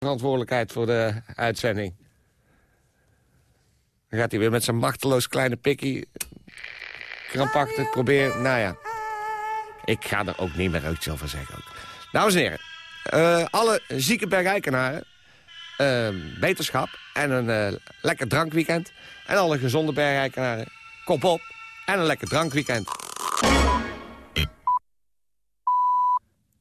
verantwoordelijkheid voor de uitzending. Dan gaat hij weer met zijn machteloos kleine pikkie... krampachtig proberen... Nou ja, ik ga er ook niet meer uit van zeggen. Ook. Dames en heren, uh, alle zieke bergijkenaren... Uh, beterschap en een uh, lekker drankweekend. En alle gezonde bergijkenaren, kop op en een lekker drankweekend.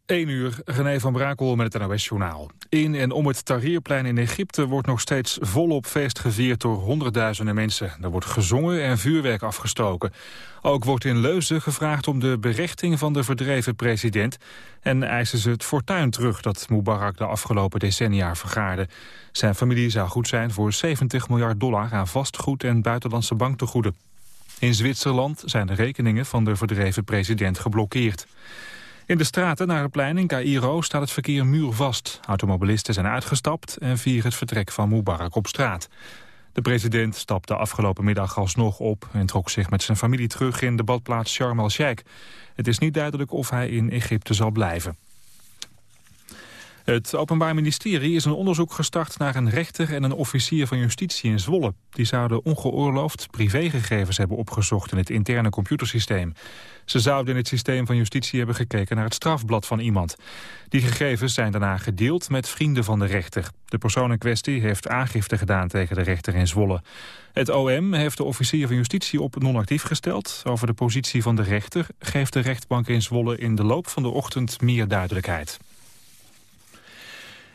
1 uur, René van Brakel met het NOS-journaal. In en om het Tahrirplein in Egypte wordt nog steeds volop feest gevierd door honderdduizenden mensen. Er wordt gezongen en vuurwerk afgestoken. Ook wordt in Leuzen gevraagd om de berechting van de verdreven president... en eisen ze het fortuin terug dat Mubarak de afgelopen decennia vergaarde. Zijn familie zou goed zijn voor 70 miljard dollar aan vastgoed en buitenlandse banktegoeden. In Zwitserland zijn de rekeningen van de verdreven president geblokkeerd. In de straten naar het plein in Cairo staat het verkeer muurvast. Automobilisten zijn uitgestapt en vieren het vertrek van Mubarak op straat. De president stapte afgelopen middag alsnog op... en trok zich met zijn familie terug in de badplaats Sharm el-Sheikh. Het is niet duidelijk of hij in Egypte zal blijven. Het Openbaar Ministerie is een onderzoek gestart naar een rechter en een officier van justitie in Zwolle. Die zouden ongeoorloofd privégegevens hebben opgezocht in het interne computersysteem. Ze zouden in het systeem van justitie hebben gekeken naar het strafblad van iemand. Die gegevens zijn daarna gedeeld met vrienden van de rechter. De persoon in kwestie heeft aangifte gedaan tegen de rechter in Zwolle. Het OM heeft de officier van justitie op non-actief gesteld. Over de positie van de rechter geeft de rechtbank in Zwolle in de loop van de ochtend meer duidelijkheid.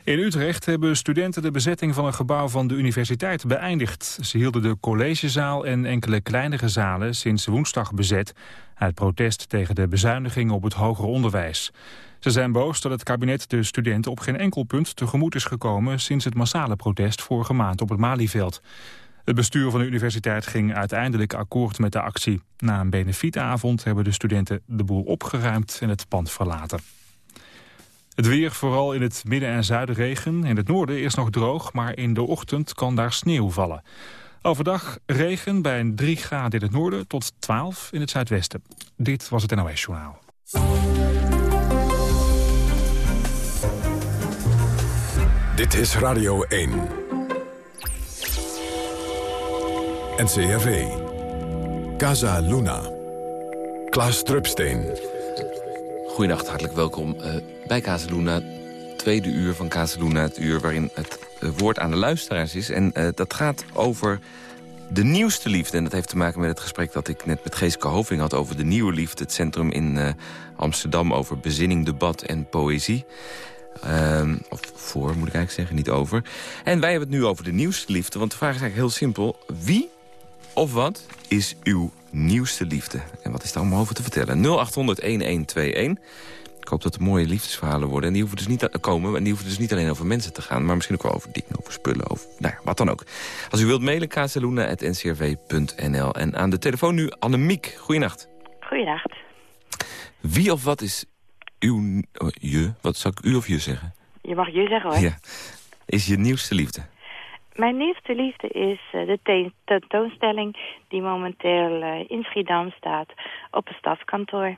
In Utrecht hebben studenten de bezetting van een gebouw van de universiteit beëindigd. Ze hielden de collegezaal en enkele kleinere zalen sinds woensdag bezet... uit protest tegen de bezuinigingen op het hoger onderwijs. Ze zijn boos dat het kabinet de studenten op geen enkel punt tegemoet is gekomen... sinds het massale protest vorige maand op het Malieveld. Het bestuur van de universiteit ging uiteindelijk akkoord met de actie. Na een benefietavond hebben de studenten de boel opgeruimd en het pand verlaten. Het weer, vooral in het midden en zuiden regen. In het noorden is nog droog, maar in de ochtend kan daar sneeuw vallen. Overdag regen bij een 3 graden in het noorden tot 12 in het zuidwesten. Dit was het NOS Journaal. Dit is Radio 1. NCRV. Casa Luna. Klaas Drupsteen. Goedenacht, hartelijk welkom uh, bij Kazeluna. Tweede uur van Kazeluna, het uur waarin het uh, woord aan de luisteraars is. En uh, dat gaat over de nieuwste liefde. En dat heeft te maken met het gesprek dat ik net met Geeske Hoving had... over de nieuwe liefde, het centrum in Amsterdam... over bezinning, debat en poëzie. Ehm, of voor, moet ik eigenlijk zeggen, niet over. En wij hebben het nu over de nieuwste liefde. Want de vraag is eigenlijk heel simpel. Wie of wat is uw nieuwste liefde? En wat is daar allemaal over te vertellen? 0800-1121. Ik hoop dat er mooie liefdesverhalen worden. En die hoeven dus niet te komen. En die hoeven dus niet alleen over mensen te gaan. Maar misschien ook wel over dingen, over spullen. Over, nou ja, wat dan ook. Als u wilt mailen, kazeluna.ncrv.nl. En aan de telefoon nu Annemiek. Goeienacht. Goeienacht. Wie of wat is uw... Oh, je? Wat zou ik u of je zeggen? Je mag je zeggen hoor. Ja. Is je nieuwste liefde? Mijn nieuwste liefde is uh, de tentoonstelling die momenteel uh, in Schiedam staat op het stadskantoor.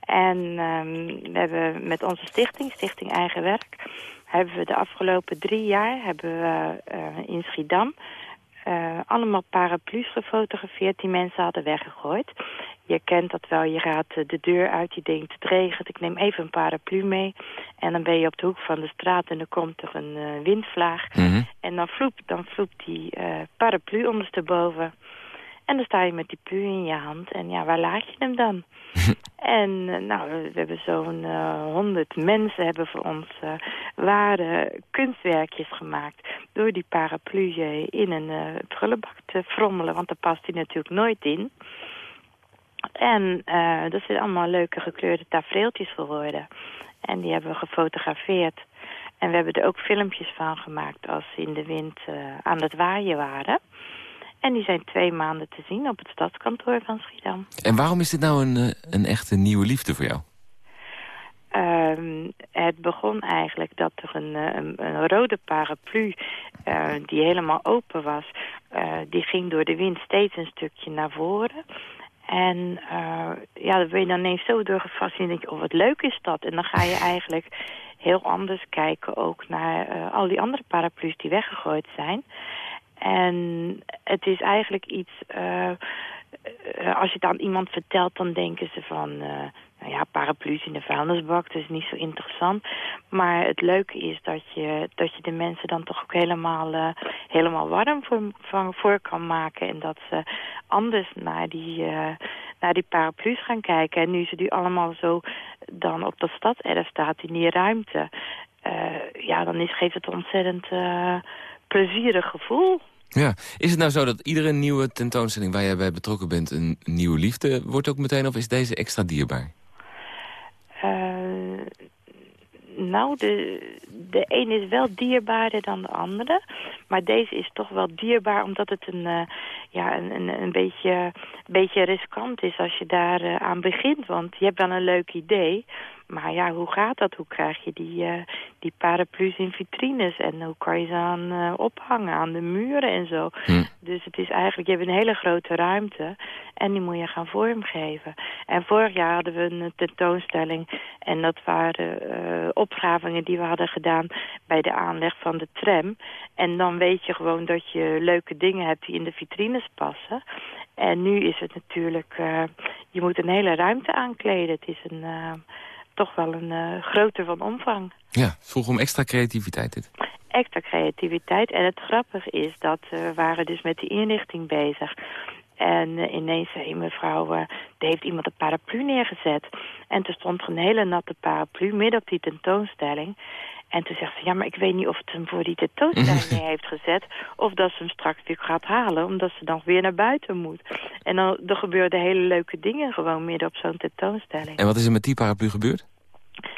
En um, we hebben met onze stichting, Stichting Eigen Werk, hebben we de afgelopen drie jaar hebben we uh, in Schiedam uh, allemaal paraplu's gefotografeerd die mensen hadden weggegooid. Je kent dat wel, je gaat de deur uit, je denkt het regent, ik neem even een paraplu mee. En dan ben je op de hoek van de straat en dan komt er een uh, windvlaag. Mhm. En dan vloept, dan vloept die uh, paraplu ondersteboven. En dan sta je met die plu in je hand. En ja, waar laat je hem dan? en nou, we hebben zo'n honderd mensen hebben voor ons ware kunstwerkjes gemaakt. Door die paraplu in een prullenbak te frommelen. Want daar past hij natuurlijk nooit in. En uh, er zijn allemaal leuke gekleurde tafereeltjes geworden. En die hebben we gefotografeerd. En we hebben er ook filmpjes van gemaakt als ze in de wind uh, aan het waaien waren. En die zijn twee maanden te zien op het stadskantoor van Schiedam. En waarom is dit nou een, eh, een echte nieuwe liefde voor jou? Uh, het begon eigenlijk dat er een, een, een rode paraplu uh, die helemaal open was... Uh, die ging door de wind steeds een stukje naar voren. En uh, ja, dan ben je dan ineens zo door gefascineerd. denk oh wat leuk is dat. En dan ga je eigenlijk heel anders kijken ook naar al die andere paraplu's die weggegooid zijn. En het is eigenlijk iets... Uh, als je het aan iemand vertelt, dan denken ze van nou ja, paraplu's in de vuilnisbak, is niet zo interessant. Maar het leuke is dat je, dat je de mensen dan toch ook helemaal, helemaal warm voor, voor, kan maken. En dat ze anders naar die, naar die paraplu's gaan kijken. En nu ze die allemaal zo dan op dat stadserf staat in die ruimte... Ja, dan is, geeft het ontzettend plezierig gevoel. Ja, is het nou zo dat iedere nieuwe tentoonstelling waar jij bij betrokken bent... een nieuwe liefde wordt ook meteen, of is deze extra dierbaar? Uh, nou, de, de een is wel dierbaarder dan de andere. Maar deze is toch wel dierbaar omdat het een, uh, ja, een, een, een beetje, beetje riskant is als je daar uh, aan begint. Want je hebt dan een leuk idee. Maar ja, hoe gaat dat? Hoe krijg je die, uh, die paraplu's in vitrines? En hoe kan je ze aan ophangen aan de muren en zo? Hm. Dus het is eigenlijk, je hebt een hele grote ruimte. En die moet je gaan vormgeven. En vorig jaar hadden we een tentoonstelling. En dat waren opgravingen die we hadden gedaan bij de aanleg van de tram. En dan weet je gewoon dat je leuke dingen hebt die in de vitrines passen. En nu is het natuurlijk, je moet een hele ruimte aankleden. Het is een toch wel een uh, groter van omvang. Ja, vroeg om extra creativiteit dit. Extra creativiteit. En het grappige is dat we waren dus met die inrichting bezig. En uh, ineens zei mevrouw, uh, er heeft iemand een paraplu neergezet. En er stond een hele natte paraplu midden op die tentoonstelling. En toen zegt ze, ja, maar ik weet niet of het hem voor die tentoonstelling neer heeft gezet... of dat ze hem straks weer gaat halen, omdat ze dan weer naar buiten moet. En dan er gebeurden hele leuke dingen gewoon midden op zo'n tentoonstelling. En wat is er met die paraplu gebeurd?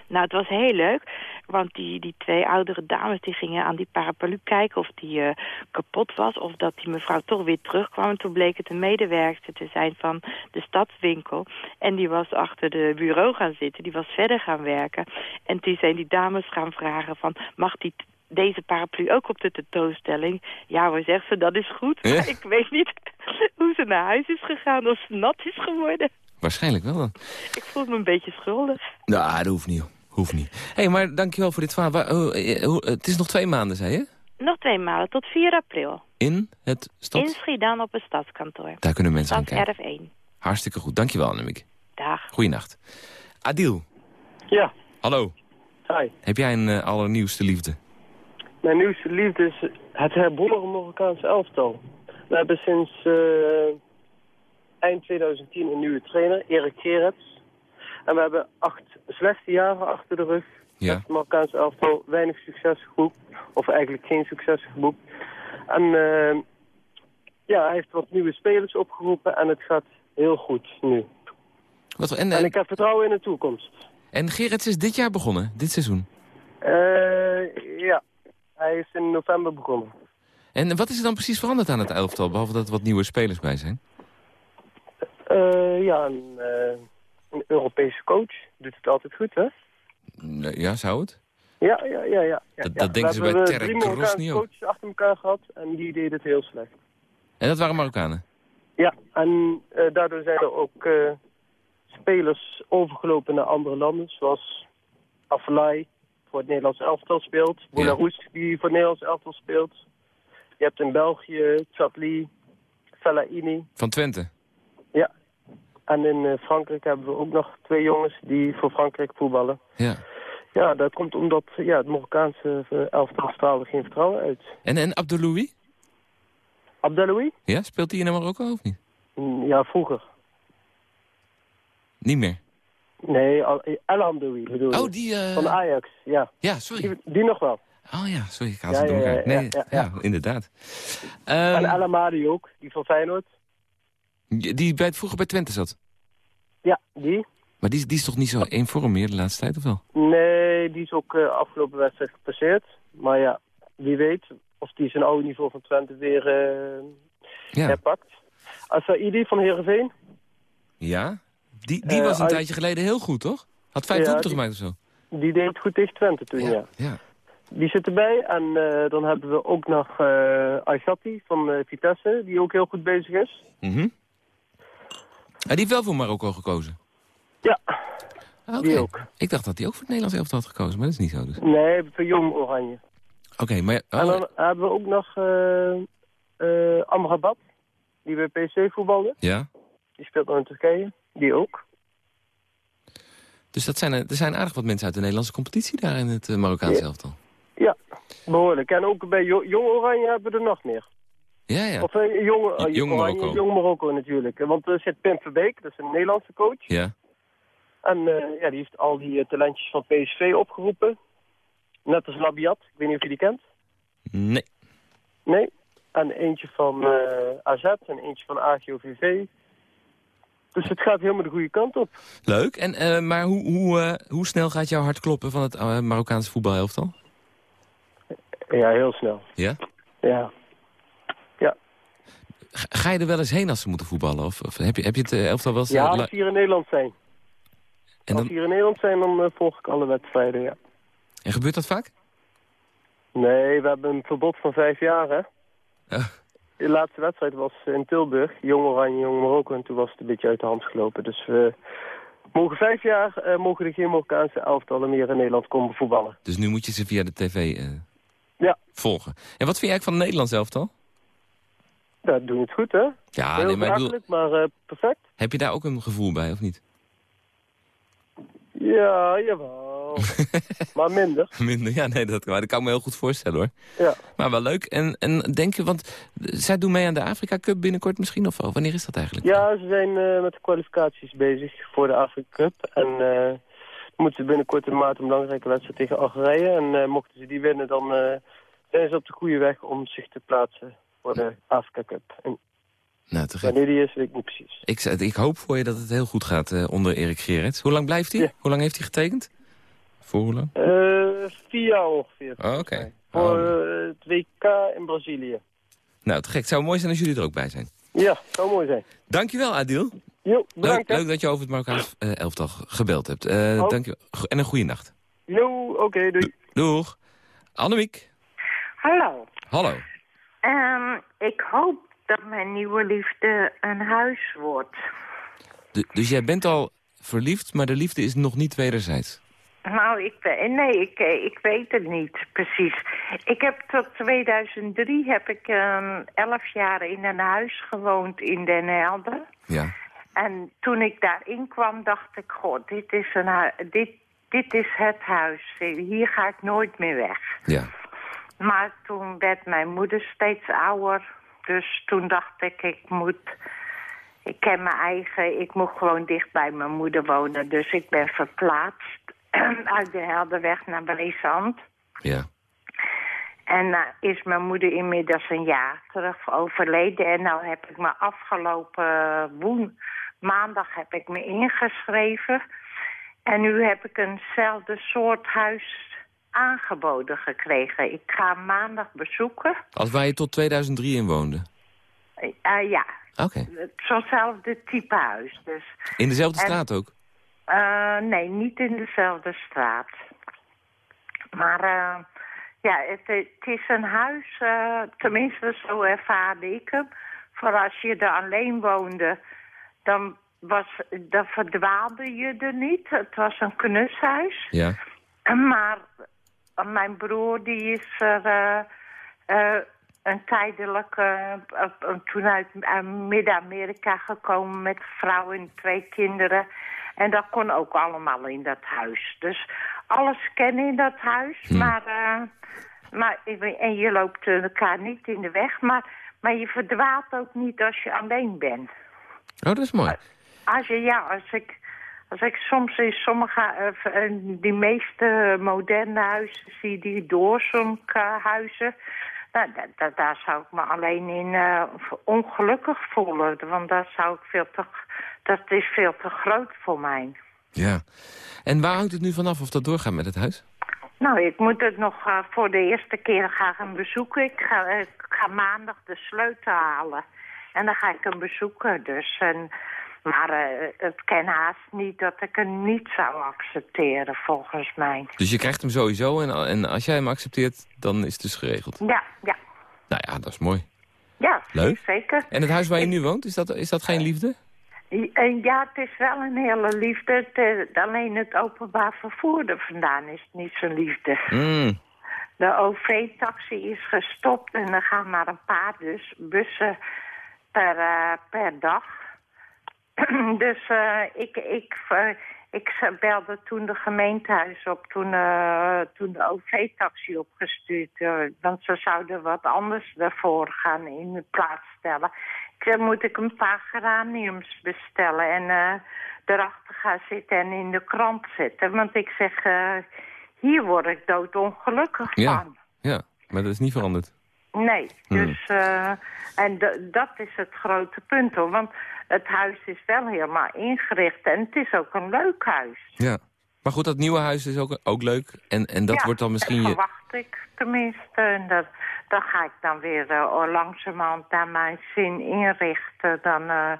Nou, het was heel leuk, want die, die twee oudere dames die gingen aan die paraplu kijken of die uh, kapot was. Of dat die mevrouw toch weer terugkwam. En toen bleek het een medewerkster te zijn van de stadswinkel. En die was achter de bureau gaan zitten, die was verder gaan werken. En toen zijn die dames gaan vragen van, mag die deze paraplu ook op de tentoonstelling. Ja hoor, zegt ze, dat is goed. Maar ik weet niet hoe ze naar huis is gegaan, of ze nat is geworden. Waarschijnlijk wel dan. Ik voel me een beetje schuldig. Nou, dat hoeft niet. Hoeft niet. Hé, hey, maar dankjewel voor dit verhaal. Het is nog twee maanden, zei je? Nog twee maanden, tot 4 april. In het stad? In Schiedam op het stadskantoor. Daar kunnen mensen aan kijken. RF1. Hartstikke goed. Dankjewel, Annemiek. Dag. Goeienacht. Adil. Ja. Hallo. Hi. Heb jij een uh, allernieuwste liefde? Mijn nieuwste liefde is het herboren Marokkaanse elftal. We hebben sinds uh, eind 2010 een nieuwe trainer, Erik Gerets. En we hebben acht slechte jaren achter de rug. Ja. Het Marokkaanse elftal weinig succes geboekt. Of eigenlijk geen succes geboekt. En uh, ja, hij heeft wat nieuwe spelers opgeroepen en het gaat heel goed nu. Wat, en, en ik heb vertrouwen in de toekomst. En Gerets is dit jaar begonnen, dit seizoen? Uh, ja, hij is in november begonnen. En wat is er dan precies veranderd aan het elftal, behalve dat er wat nieuwe spelers bij zijn? Uh, ja, een, uh, een, Europese coach doet het altijd goed, hè? Ja, zou het? Ja, ja, ja. ja. Dat, ja. denken ze bij Terek Grosny ook. coaches achter elkaar gehad en die deden het heel slecht. En dat waren Marokkanen? Ja, en uh, daardoor zijn er ook spelers overgelopen naar andere landen, zoals Afellay, voor het Nederlands elftal speelt. Boularus, ja. die voor het Nederlands elftal speelt. Je hebt in België Chatli, Fellaini. Van Twente? Ja. En in uh, Frankrijk hebben we ook nog twee jongens die voor Frankrijk voetballen. Ja. Ja, dat komt omdat ja, het Marokkaanse uh, elftal straalde geen vertrouwen uit. En, en Abdeloui? Abdeloui? Ja, speelt hij in Marokko of niet? Mm, ja, vroeger. Niet meer? Nee, El Amdoui bedoel Oh, die... Uh... Van Ajax, ja. Ja, sorry. Die, die nog wel. Oh ja, sorry, ik haal ze ja, door elkaar. Ja, nee, ja, ja, inderdaad. Um, en El Amadi ook, die van Feyenoord. Die bij, vroeger bij Twente zat? Ja, die. Maar die, die is toch niet zo één vorm meer de laatste tijd, of wel? Nee, die is ook uh, afgelopen wedstrijd gepasseerd. Maar ja, wie weet of die zijn oude niveau van Twente weer uh, ja. herpakt. Asaidi van Heerenveen. Ja, die, die was een tijdje geleden heel goed, toch? Had vijf ja, doelpunten gemaakt of zo? Die deed het goed tegen Twente toen, ja. ja. ja. Die zit erbij. En uh, dan hebben we ook nog uh, Aishati van uh, Vitesse, die ook heel goed bezig is. Mm -hmm. Die heeft wel voor Marokko gekozen? Ja, Ah, die oké. ook. Ik dacht dat hij ook voor het Nederlands elftal had gekozen, maar dat is niet zo dus. Oké, Nee, voor Jong Oranje. maar... En oh, dan hebben we ook nog eh eh, Amrabat, die bij PC voetbalde. ja? Die speelt nog in Turkije. Die ook. Dus dat zijn, er er zijn aardig wat mensen uit de Nederlandse competitie daar in het eh, Marokkaanse Ja. elftal. Ja, behoorlijk. En ook bij Jo- Jong Oranje hebben we er nog meer. Ja, ja. Of eh, Jong, eh, Jong Oranje, Marokko. Jong Marokko natuurlijk. Want er zit Pim Verbeek, dat is een Nederlandse coach. Ja. En eh, ja, die heeft al die eh, talentjes van PSV opgeroepen. Net als Labiat, ik weet niet of je die kent. Nee. Nee. En eentje van eh, AZ en eentje van AGOVV. Dus het gaat helemaal de goede kant op. Leuk. En, eh, maar hoe, hoe, eh, hoe snel gaat jouw hart kloppen van het eh, Marokkaanse voetbalelftal? Ja, heel snel. Ja? Ja. Ga, je er wel eens heen als ze moeten voetballen? Of, of heb, je, heb je het eh, elftal wel. Ja, eh, als ze hier in Nederland zijn. en, Als ze hier in Nederland zijn, dan eh, volg ik alle wedstrijden, ja. en gebeurt dat vaak? Nee, we hebben een verbod van vijf jaar, hè. Ja. De laatste wedstrijd was in Tilburg, Jong Oranje, Jong Marokko. En toen was het een beetje uit de hand gelopen. Dus we mogen vijf jaar, mogen er geen Marokkaanse elftallen meer in Nederland komen voetballen. Dus nu moet je ze via de tv Ja. volgen. En wat vind eigenlijk van het Nederlands elftal? Dat doen het goed, hè? Ja, Heel nee, maar bedoel, maar eh, perfect. heb je daar ook een gevoel bij, of niet? Ja, jawel. maar minder. Minder, ja, nee, dat, maar dat kan ik me heel goed voorstellen, hoor. Ja. Maar wel leuk. En, en denk je, want zij doen mee aan de Afrika Cup binnenkort misschien, of oh, wanneer is dat eigenlijk? Ja, ze zijn eh, met de kwalificaties bezig voor de Afrika Cup. En eh moeten ze binnenkort in maart een belangrijke wedstrijd tegen Algerije. En mochten ze die winnen, dan zijn ze op de goede weg om zich te plaatsen voor de Afrika Cup. En Nou, te gek. wanneer die is, weet ik niet precies. Ik, zei- ik hoop voor je dat het heel goed gaat eh, onder Erik Gerrits. Hoe lang blijft hij? Ja. Hoe lang heeft hij getekend? Voor hoe lang? Eh vier jaar ongeveer. Oh, Oké. Voor Oh. eh, het WK in Brazilië. Nou, te gek. Het zou mooi zijn als jullie er ook bij zijn. Ja, zou mooi zijn. Dankjewel, Adil. Jo, Leuk, bedankt. leuk dat je over het Marokkaans eh, elftal gebeld hebt. Eh Oh. dank je. Go- En een goede nacht. Jo, oké, doei. Doeg. Annemiek. Hallo. Hallo. Ehm, ik hoop dat mijn nieuwe liefde een huis wordt. Du- dus jij bent al verliefd, maar de liefde is nog niet wederzijds. Nou, ik, nee, ik, eh, ik weet het niet precies. Ik heb tot 2003 heb ik ehm, elf jaar in een huis gewoond in Den Helder. Ja. En toen ik daarin kwam, dacht ik, god, dit is, een dit, dit is het huis. Hier ga ik nooit meer weg. Ja. Maar toen werd mijn moeder steeds ouder. Dus toen dacht ik, ik moet... Ik ken mijn eigen... Ik moet gewoon dicht bij mijn moeder wonen. Dus ik ben verplaatst uit de Helderweg naar Breesand. Ja. En uh, is mijn moeder inmiddels een jaar terug overleden. En nou heb ik me afgelopen woen... Maandag heb ik me ingeschreven. En nu heb ik eenzelfde soort huis aangeboden gekregen. Ik ga maandag bezoeken. Als waar je tot 2003 in woonde. Uh, ja, Oké. zo'nzelfde type huis. Dus, In dezelfde En- straat ook? uh, nee, niet in dezelfde straat. Maar uh, ja, het, het, is een huis, uh, tenminste zo ervaarde ik hem. Voor als je er alleen woonde, dan, was, dan verdwaalde je er niet. Het was een knushuis. Ja. Maar mijn broer die is er uh, uh, een tijdelijke... Uh, toen uit Midden-Amerika gekomen met vrouw en twee kinderen. En dat kon ook allemaal in dat huis. Dus alles kennen in dat huis. Hm. Maar, maar, en je loopt elkaar niet in de weg. Maar, maar je verdwaalt ook niet als je alleen bent. Oh, dat is mooi. Als je, ja, als ik... Als ik soms in sommige, uh, die meeste moderne huizen zie, die doorzonk-huizen, nou, da, da, daar zou ik me alleen in uh, ongelukkig voelen. Want dat, zou ik veel te, dat is veel te groot voor mij. Ja. En waar hangt het nu vanaf of dat doorgaat met het huis? Nou, ik moet het nog uh, voor de eerste keer gaan gaan bezoeken. Ik ga, ik ga maandag de sleutel halen. En dan ga ik hem bezoeken. Dus... En, maar uh, het kan haast niet dat ik hem niet zou accepteren, volgens mij. Dus je krijgt hem sowieso en, en als jij hem accepteert, dan is het dus geregeld? Ja, ja. Nou ja, dat is mooi. Ja, Leuk. zeker. En het huis waar je nu woont, is dat, is dat geen liefde? En ja, het is wel een hele liefde. Het, alleen het openbaar vervoer er vandaan is niet zo'n liefde. Mm. De OV-taxi is gestopt en er gaan maar een paar dus, bussen per, uh, per dag. dus uh, ik, ik, uh, ik belde toen de gemeentehuis op, toen, toen de OV-taxi opgestuurd. Want ze zouden wat anders daarvoor gaan in de plaats stellen. Ik zei, moet ik een paar geraniums bestellen en erachter gaan zitten en in de krant zetten. Want ik zeg, hier word ik doodongelukkig ja. van. Ja, maar dat is niet veranderd. Nee, dus... Uh, en dat is het grote punt, hoor. Want het huis is wel helemaal ingericht en het is ook een leuk huis. Ja, maar goed, dat nieuwe huis is ook, ook leuk. En, en dat ja, wordt dan misschien... dat je... verwacht ik tenminste. En dat, dan ga ik dan weer uh, langzamerhand naar mijn zin inrichten. Dan uh,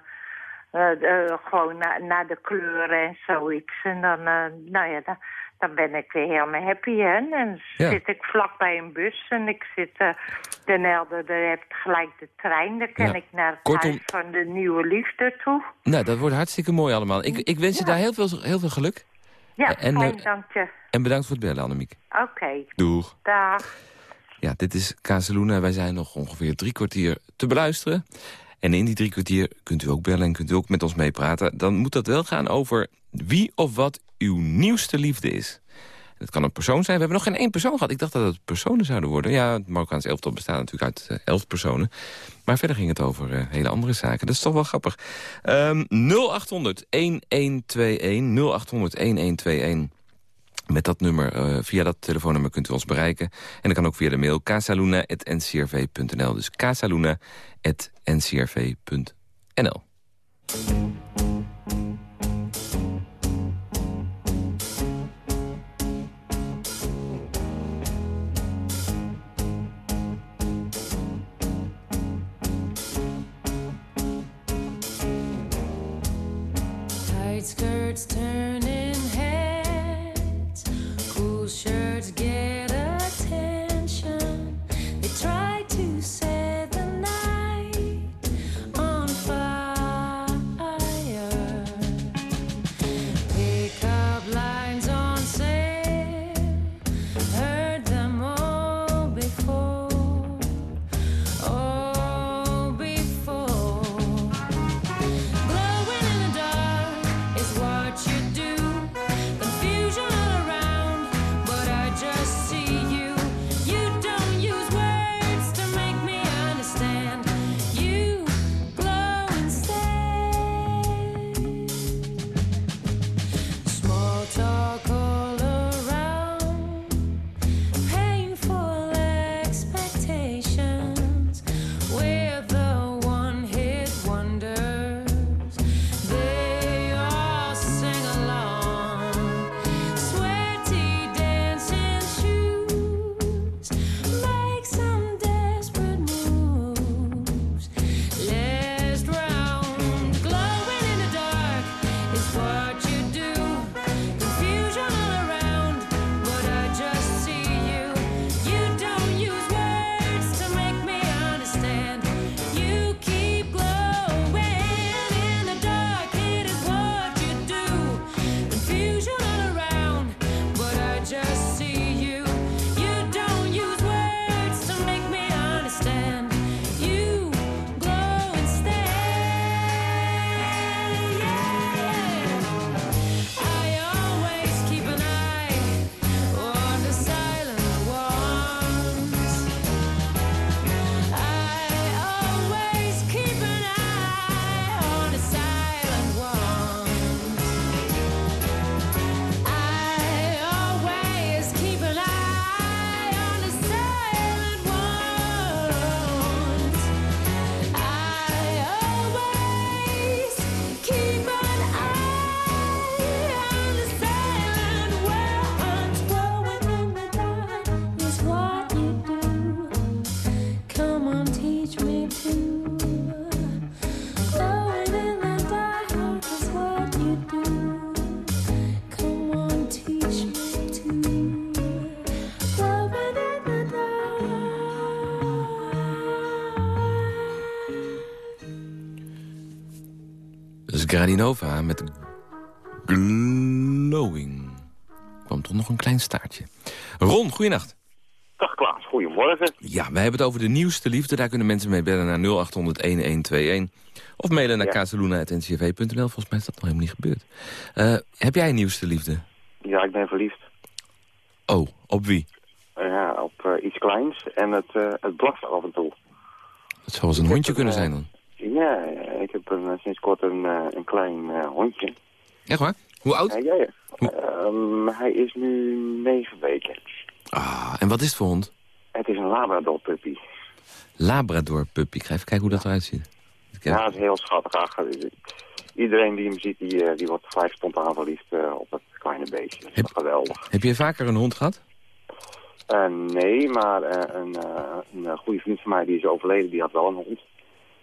uh, gewoon naar, naar de kleuren en zoiets. En dan, nou ja, dan, dan ben ik weer helemaal happy. Hè? En dan Ja. zit ik vlak bij een bus en ik zit... eh de Nelde, daar heb ik gelijk de trein. Daar kan Ja. ik naar het Kortom- huis van de nieuwe liefde toe. Nou, dat wordt hartstikke mooi allemaal. Ik, ik wens je daar heel veel, heel veel geluk. Ja, En, fijn, eh, dank je. En bedankt voor het bellen, Annemiek. Oké, Doeg. dag. Ja, dit is Kazeluna. Wij zijn nog ongeveer drie kwartier te beluisteren. En in die drie kwartier kunt u ook bellen en kunt u ook met ons meepraten. Dan moet dat wel gaan over wie of wat uw nieuwste liefde is. Het kan een persoon zijn. We hebben nog geen één persoon gehad. Ik dacht dat het personen zouden worden. Ja, het Marokkaans elftal bestaat natuurlijk uit eh, elf personen. Maar verder ging het over eh, hele andere zaken. Dat is toch wel grappig. Ehm 0800 1121 0800 1121. Met dat nummer, eh, via dat telefoonnummer kunt u ons bereiken. En dat kan ook via de mail casaluna.ncrv.nl. Dus casaluna.ncrv.nl. turn Gradinova met Glowing. kwam toch nog een klein staartje. Ron, goeienacht. Dag Klaas, goedemorgen. Ja, wij hebben het over de nieuwste liefde. Daar kunnen mensen mee bellen naar 0800-1121. Of mailen naar Ja. kazeluna.ncv.nl. Volgens mij is dat nog helemaal niet gebeurd. Eh, heb jij een nieuwste liefde? Ja, ik ben verliefd. Oh, op wie? Ja, op eh, iets kleins en het, eh het blast af en toe. Dat zou eens een hondje kunnen zijn dan. Ja, ik heb een, eh, sinds kort een, eh, een klein eh, hondje. Echt waar? Hoe oud? Ja, ja, ja. Ehm, hij is nu negen weken. Ah, en wat is het voor hond? Het is een Labrador puppy. Labrador puppy. Ik ga even kijken hoe dat eruit ziet. Ja, het is heel schattig. Iedereen die hem ziet, die, die wordt vijf spontaan verliefd op het kleine beestje. Dat is Heb- geweldig. Heb je vaker een hond gehad? Eh, nee, maar een, een goede vriend van mij die is overleden, die had wel een hond.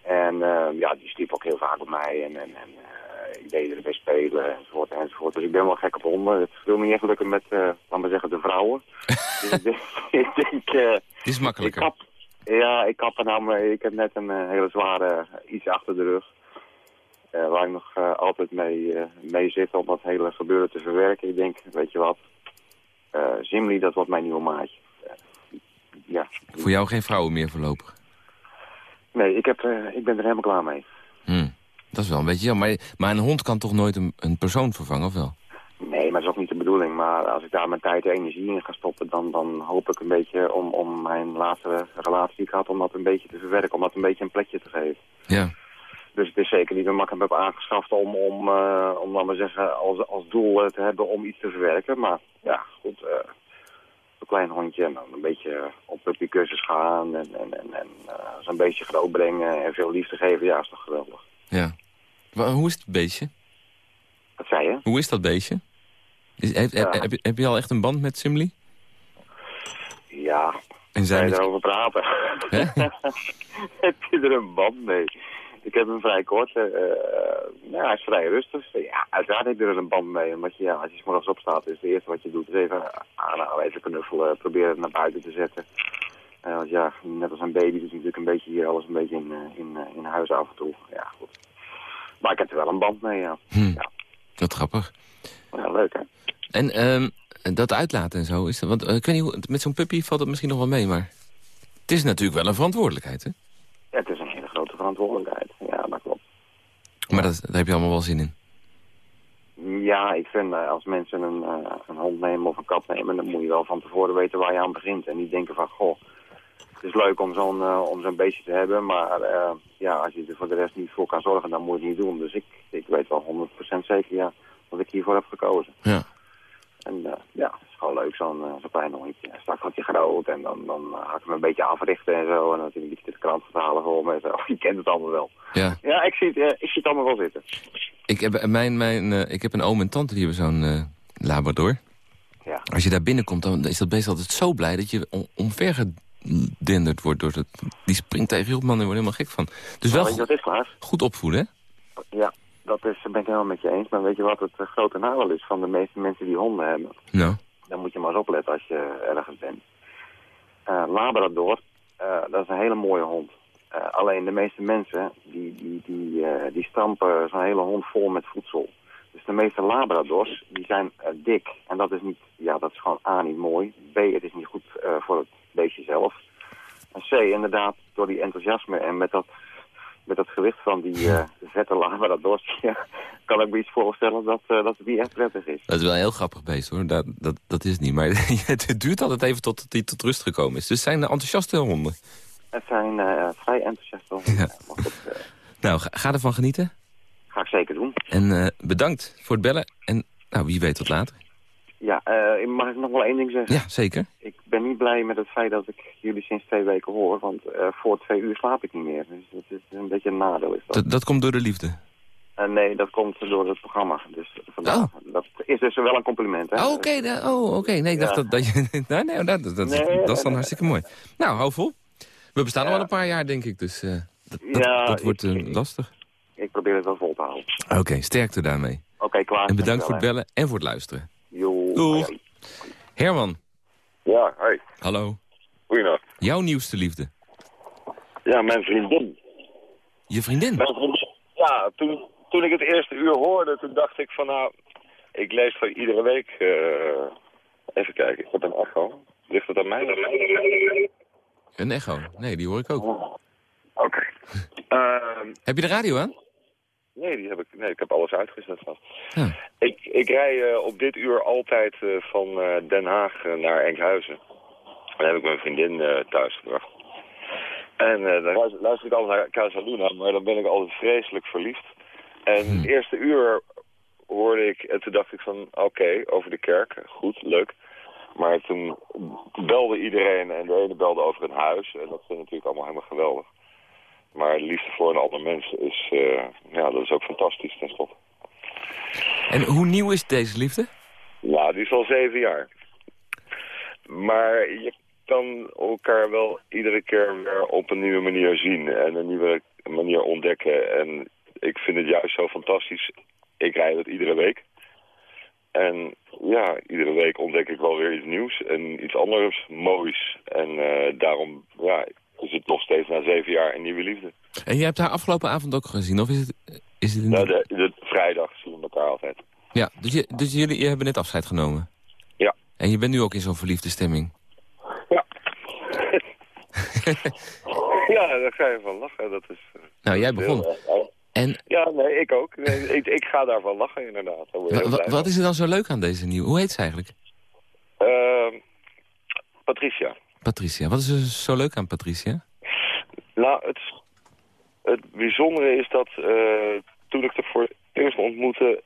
En eh, ja, die sliep ook heel vaak op mij en, en, en eh, ik deed erbij spelen enzovoort enzovoort. Dus ik ben wel gek op honden. Het wil me niet echt lukken met, eh laten we zeggen, de vrouwen. dus ik denk, ik denk eh, Het is ik makkelijker. kap, ja, ik kap nou, ik heb net een hele zware iets achter de rug. waar ik nog altijd mee, mee zit om dat hele gebeuren te verwerken. Ik denk, weet je wat, Zimli, dat wordt mijn nieuwe maatje. Ja, Voor jou geen vrouwen meer voorlopig. Nee, ik, heb, eh, ik ben er helemaal klaar mee. Hm. Dat is wel een beetje jammer. Maar, maar een hond kan toch nooit een, een persoon vervangen, of wel? Nee, maar dat is ook niet de bedoeling. Maar als ik daar mijn tijd en energie in ga stoppen, dan, dan hoop ik een beetje om, om mijn laatste relatie die ik had, om dat een beetje te verwerken, om dat een beetje een plekje te geven. Ja. Dus het is zeker niet een makkelijk heb aangeschaft om, om, eh, om laten we zeggen, als, als doel eh, te hebben om iets te verwerken. Maar ja, goed, een klein hondje en dan een beetje op puppycursus gaan en, en, en, en eh, zo'n beetje groot brengen en veel liefde geven. Ja, is toch geweldig. ja. Hoe is het beestje? Wat zei je? Hoe is dat beestje? Is, heb, Ja. heb, je- heb je al echt een band met Simli? Ja, En zijn je erover praten? Heb je er een band mee? Ik heb hem vrij kort. nou, hij is vrij rustig. Ja, uiteraard heb je er een band mee. Omdat je, ja, als je 's morgens opstaat, is het eerste wat je doet... is even aanhouden, even knuffelen, proberen het naar buiten te zetten. Eh, want ja, net als een baby doet hij natuurlijk een beetje hier alles een beetje in, in, in huis af en toe. Ja, goed. Maar ik heb er wel een band mee, ja. Hm. Ja. Wat grappig. Ja, leuk hè? En ehm, dat uitlaten en zo, is dat, want ik weet niet, hoe- met zo'n puppy valt het misschien nog wel mee, maar... Het is natuurlijk wel een verantwoordelijkheid, hè? Ja, het is een grote verantwoordelijkheid. Ja, dat klopt. Maar dat, daar heb je allemaal wel zin in. Ja, ik vind eh, als mensen een, eh, een hond nemen of een kat nemen, dan moet je wel van tevoren weten waar je aan begint. En niet denken van, goh, het is leuk om zo'n eh, om zo'n beestje te hebben, maar ja, als je er voor de rest niet voor kan zorgen, dan moet je het niet doen. Dus ik, ik weet wel 100% zeker ja, dat ik hiervoor heb gekozen. Ja. En eh, ja, het is gewoon leuk, zo'n eh, zo'n klein hondje. Straks wordt hij groot en dan, dan eh, ga ik hem een beetje africhten en zo. En dan ik een beetje de krant verhalen voor me. en zo. Je kent het allemaal wel. Ja. Ja, ik zie het, ik zie het allemaal wel zitten. Ik heb, mijn, mijn, ik heb een oom en tante die hebben zo'n Labrador. Ja. Als je daar binnenkomt, dan is dat beest altijd zo blij... dat je on, omvergedenderd wordt. Door het, die springt tegen je op, man. en wordt helemaal gek van. Dus wel je goed, goed opvoeden, hè? Ja, dat is, ben ik helemaal met je eens. Maar weet je wat het eh, grote nadeel is van de meeste mensen die honden hebben? Nou, Dan moet je maar eens opletten als je ergens bent. Eh, Labrador, eh, dat is een hele mooie hond. Alleen de meeste mensen, die, die, die, die stampen zo'n hele hond vol met voedsel. Dus de meeste Labradors, die zijn dik. En dat is niet, ja, dat is gewoon A, niet mooi. B, het is niet goed voor het beestje zelf. En C, inderdaad, door die enthousiasme en met dat, met dat gewicht van die eh, vette Labradors, ja, kan ik me iets voorstellen dat, eh, dat het niet echt prettig is. dat is wel een heel grappig beest, hoor. Dat, dat, dat is niet. Maar het duurt altijd even tot hij tot rust gekomen is. Dus zijn enthousiaste honden. Het zijn eh, vrij enthousiaste honden. Ja. Nou, ga, ga ervan genieten. ga ik zeker doen. En bedankt voor het bellen. En nou, wie weet tot later. Ja, eh, mag ik nog wel één ding zeggen? Ja, zeker. Ik ben niet blij met het feit dat ik jullie sinds twee weken hoor, want eh, voor twee uur slaap ik niet meer. Dus dat is een beetje een nadeel. Is dat. Dat, dat komt door de liefde. Eh, nee, dat komt door het programma. Dus vandaar. Dat is dus wel een compliment, hè? Oh, oké. oh, oké. Nee, ik dacht Ja. dat, dat je... Nee, nee, dat, dat, dat, Nee, dat is dan hartstikke mooi. Nou, hou vol. We bestaan al Ja. wel een paar jaar, denk ik. Dus dat, dat, Ja, dat wordt ik- lastig. Ik probeer het wel vol te houden. Oké, sterkte daarmee. Oké, klaar. En bedankt voor het bellen en voor het luisteren. Doeg. Herman, Ja, hoi. hallo. Goeienacht. Jouw nieuwste liefde. Ja, mijn vriendin. Je vriendin? Mijn vriendin. Ja, toen, toen ik het eerste uur hoorde, toen dacht ik van nou, ik lees van iedere week. eh, even kijken, ik heb een echo. Ligt het aan mij? Een echo? Nee, die hoor ik ook. Oké. Ehm, Heb je de radio aan? Nee, die heb ik, nee, ik heb alles uitgezet. Ja. Ik, ik rij eh, op dit uur altijd eh, van eh, Den Haag naar Enkhuizen. En dan heb ik mijn vriendin thuis gebracht. En dan luister, luister ik altijd naar Casa Luna, maar dan ben ik altijd vreselijk verliefd. En Hm. het eerste uur hoorde ik, en toen dacht ik van, oké, over de kerk, goed, leuk. Maar toen belde iedereen en de ene belde over een huis. En dat vind ik natuurlijk allemaal helemaal geweldig. Maar liefde voor een ander mens is, eh, ja, dat is ook fantastisch tenslotte. En hoe nieuw is deze liefde? Nou, die is al zeven jaar. Maar je kan elkaar wel iedere keer weer op een nieuwe manier zien en een nieuwe manier ontdekken. En ik vind het juist zo fantastisch. Ik rijd het iedere week. En ja, iedere week ontdek ik wel weer iets nieuws en iets anders moois. En eh, daarom ja, is het nog steeds na zeven jaar een nieuwe liefde. En jij hebt haar afgelopen avond ook gezien, of is het... Is het een... Nou, de, de vrijdag zien we elkaar altijd. Ja, dus, je, dus jullie je hebben net afscheid genomen? Ja. En je bent nu ook in zo'n verliefde stemming? Ja. ja, daar ga je van lachen. Dat is, eh, Nou, jij begon. heel. En Ja, nee, ik ook. Nee, ik, ik ga daarvan lachen, inderdaad. Wat is er dan zo leuk aan deze nieuwe? Hoe heet ze eigenlijk? Ehm, Patricia. Patricia. Wat is er zo leuk aan Patricia? Nou, het, het bijzondere is dat eh, toen ik haar voor het eerst ontmoette...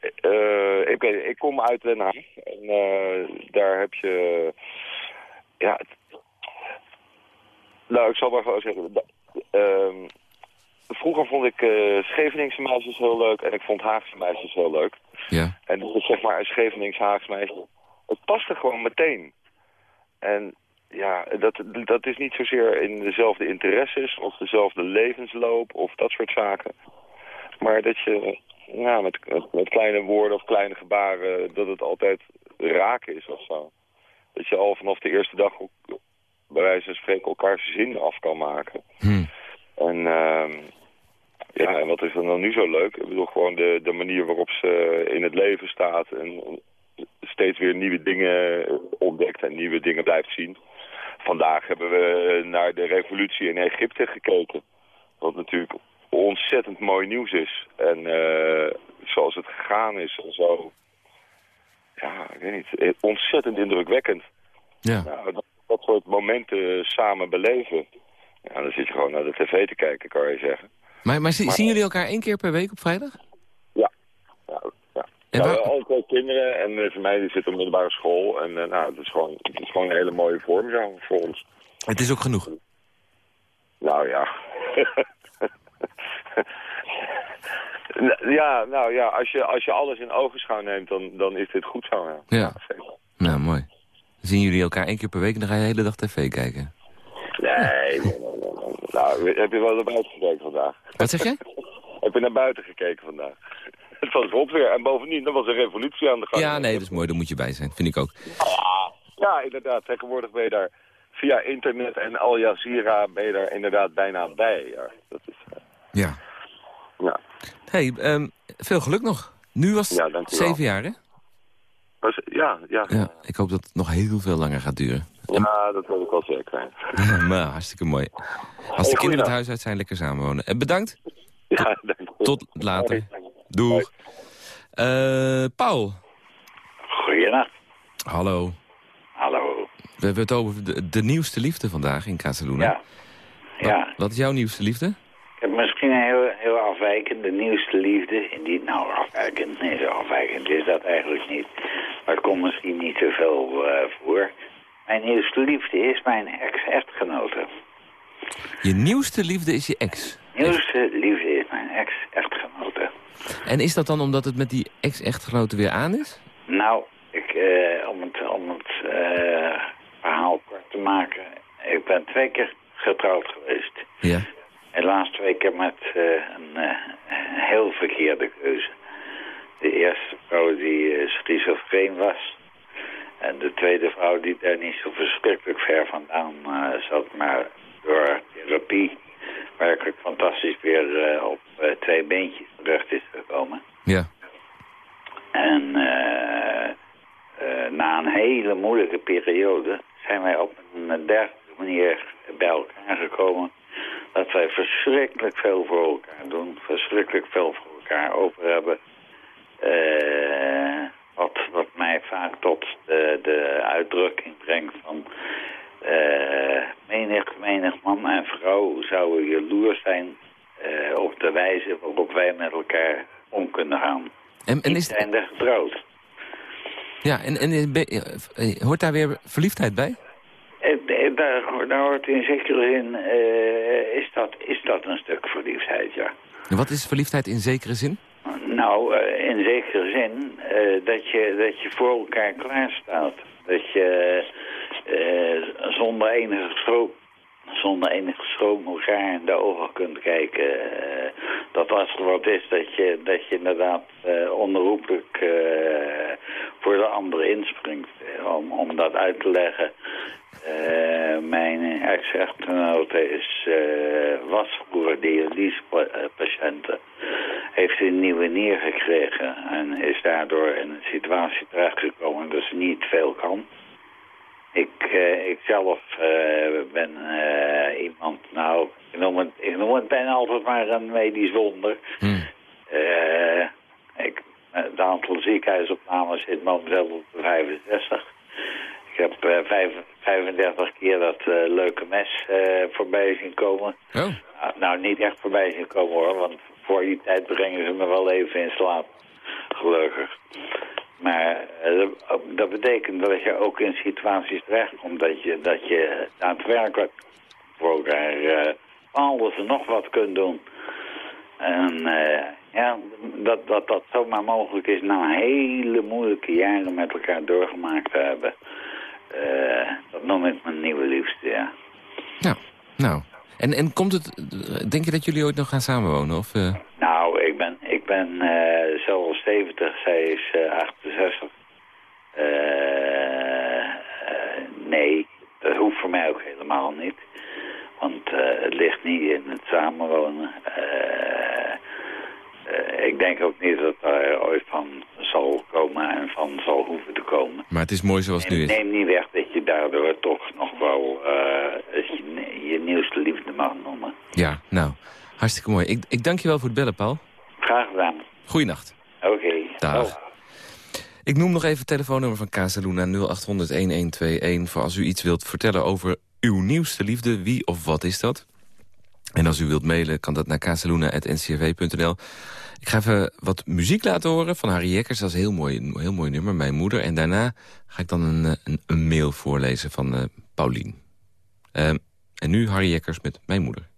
eh, ik, weet, ik kom uit Den Haag en eh, daar heb je... Ja, het- nou, ik zal maar gewoon zeggen... ehm, vroeger vond ik eh Scheveningse meisjes heel leuk en ik vond Haagse meisjes heel leuk. Ja. En zeg maar een Schevenings Haags meisje. Het paste gewoon meteen. En ja, dat, dat is niet zozeer in dezelfde interesses of dezelfde levensloop of dat soort zaken. Maar dat je ja, met, met, kleine woorden of kleine gebaren, dat het altijd raken is of zo. Dat je al vanaf de eerste dag ook, bij wijze van spreken elkaars zin af kan maken. Hm. En ehm, ja, en wat is er dan nu zo leuk? Ik bedoel, gewoon de, de manier waarop ze in het leven staat en steeds weer nieuwe dingen ontdekt en nieuwe dingen blijft zien. Vandaag hebben we naar de revolutie in Egypte gekeken. Wat natuurlijk ontzettend mooi nieuws is. En eh, zoals het gegaan is en zo. Ja, ik weet niet. Ontzettend indrukwekkend. Ja. Nou, dat, dat soort momenten samen beleven. Ja, dan zit je gewoon naar de tv te kijken, kan je zeggen. Maar, Maar- zien jullie elkaar één keer per week op vrijdag? En waar- twee kinderen en eh, voor mij die zitten op middelbare school. En eh, nou, het is, gewoon, het is gewoon een hele mooie vorm zo, voor ons. Het is ook genoeg. Nou ja. ja, nou ja, als je, als je alles in ogenschouw neemt, dan, dan is dit goed zo. Ja. Ja. Nou, mooi. Zien jullie elkaar één keer per week en dan ga je de hele dag tv kijken. Nee, nee, nee, nee, nee. Nou, heb je wel naar buiten gekeken vandaag? Wat zeg jij? Heb je naar buiten gekeken vandaag? Het was weer. En bovendien, er was een revolutie aan de gang. Ja, nee, dat is mooi. Daar moet je bij zijn. Vind ik ook. Ja, inderdaad. Tegenwoordig ben je daar via internet en Al Jazeera ben je daar inderdaad bijna bij. Ja, dat is, eh, Ja. ja. hey, ehm, veel geluk nog. Nu was het Ja, zeven jaar, hè? Was- ja, ja. Ja, ik hoop dat het nog heel veel langer gaat duren. Ja, dat weet ik wel zeker. Maar hartstikke mooi. Als de kinderen het huis uit zijn, lekker samenwonen. En bedankt. Ja, dank. Tot later. Doeg. Eh, Paul. Goeienacht. Hallo. Hallo. We hebben het over de, de nieuwste liefde vandaag in Casaluna. Ja. Ja. Wat is jouw nieuwste liefde? Ik heb misschien een heel, heel afwijkende nieuwste liefde. Die, nou, afwijkend, nee, zo afwijkend is dat eigenlijk niet. Maar het komt misschien niet zoveel eh voor. Mijn nieuwste liefde is mijn ex-echtgenote. Je nieuwste liefde is je ex. Nieuwste liefde is mijn ex-echtgenote. En is dat dan omdat het met die ex-echtgenote weer aan is? Nou, ik, eh, om het, om het eh, verhaal kort te maken. Ik ben twee keer getrouwd geweest. Ja. Helaas twee keer met eh, een, eh, heel verkeerde keuze. De eerste vrouw die eh, schizofreen was. En de tweede vrouw die daar niet zo verschrikkelijk ver vandaan zat. Maar door therapie werkelijk fantastisch weer eh, op eh, twee beentjes terecht is Ja. En eh, na een hele moeilijke periode zijn wij op een dergelijke manier bij elkaar gekomen. Dat wij verschrikkelijk veel voor elkaar doen. Verschrikkelijk veel voor elkaar over hebben. Wat, wat mij vaak tot de, de uitdrukking brengt van... menig, menig man en vrouw zouden jaloers zijn eh, op de wijze waarop wij met elkaar om kunnen gaan. En, en Die is, zijn er getrouwd. ja, en, en eh, hoort daar weer verliefdheid bij? Eh, Daar, daar hoort in zekere zin, is, dat, is dat een stuk verliefdheid, ja. En Wat is verliefdheid in zekere zin? Nou, in zekere zin dat, je, dat je voor elkaar klaar staat. Dat je eh, zonder enige schroom, zonder enige schroom elkaar in de ogen kunt kijken. Eh, dat als er wat is, dat je, dat je inderdaad eh, voor de ander inspringt. om, om dat uit te leggen. Mijn ex-echtgenote is, was vroeger dialysepatiënte. Heeft een nieuwe nier gekregen en is daardoor in een situatie terechtgekomen dat ze niet veel kan. Ik, ik zelf eh, ben eh, iemand, nou, ik noem, het, ik noem het bijna altijd maar een medisch wonder. Eh, ik, het aantal ziekenhuisopnames zit momenteel op de 65. Ik heb eh, vijf, 35 keer dat leuke mes voorbij zien komen. Oh. Nou, nou, niet echt voorbij zien komen hoor, want voor die tijd brengen ze me wel even in slaap. Gelukkig. Maar eh, dat- betekent dat je ook in situaties terechtkomt dat je, dat je daadwerkelijk voor elkaar eh, alles en nog wat kunt doen. En eh, ja, dat, dat dat zomaar mogelijk is na hele moeilijke jaren met elkaar doorgemaakt te hebben. dat noem ik mijn nieuwe liefste, ja. Nou, nou. En, en komt het... Denk je dat jullie ooit nog gaan samenwonen? Of, Nou, ben, ik ben eh zelf 70, zij is eh, 68. Eh, eh, nee, dat hoeft voor mij ook helemaal niet. Want eh, het ligt niet in het samenwonen. Eh, eh, ik denk ook niet dat daar ooit van zal komen en van zal hoeven te komen. maar het is mooi zoals het nu is. neem niet weg dat je daardoor toch nog wel eh, je, je nieuwste liefde mag noemen. Ja, nou. Hartstikke mooi. Ik, ik dank je wel voor het bellen, Paul. Graag gedaan. Goeienacht. Oké. Dag. Ik noem nog even het telefoonnummer van Casaluna 0800-1121... voor als u iets wilt vertellen over uw nieuwste liefde. Wie of wat is dat? En als u wilt mailen, kan dat naar casaluna.ncrv.nl. Ik ga even wat muziek laten horen van Harry Jekkers. Dat is een heel mooi, een heel mooi nummer, Mijn Moeder. En daarna ga ik dan een, een, een mail voorlezen van eh Paulien. Ehm, en nu Harry Jekkers met Mijn Moeder.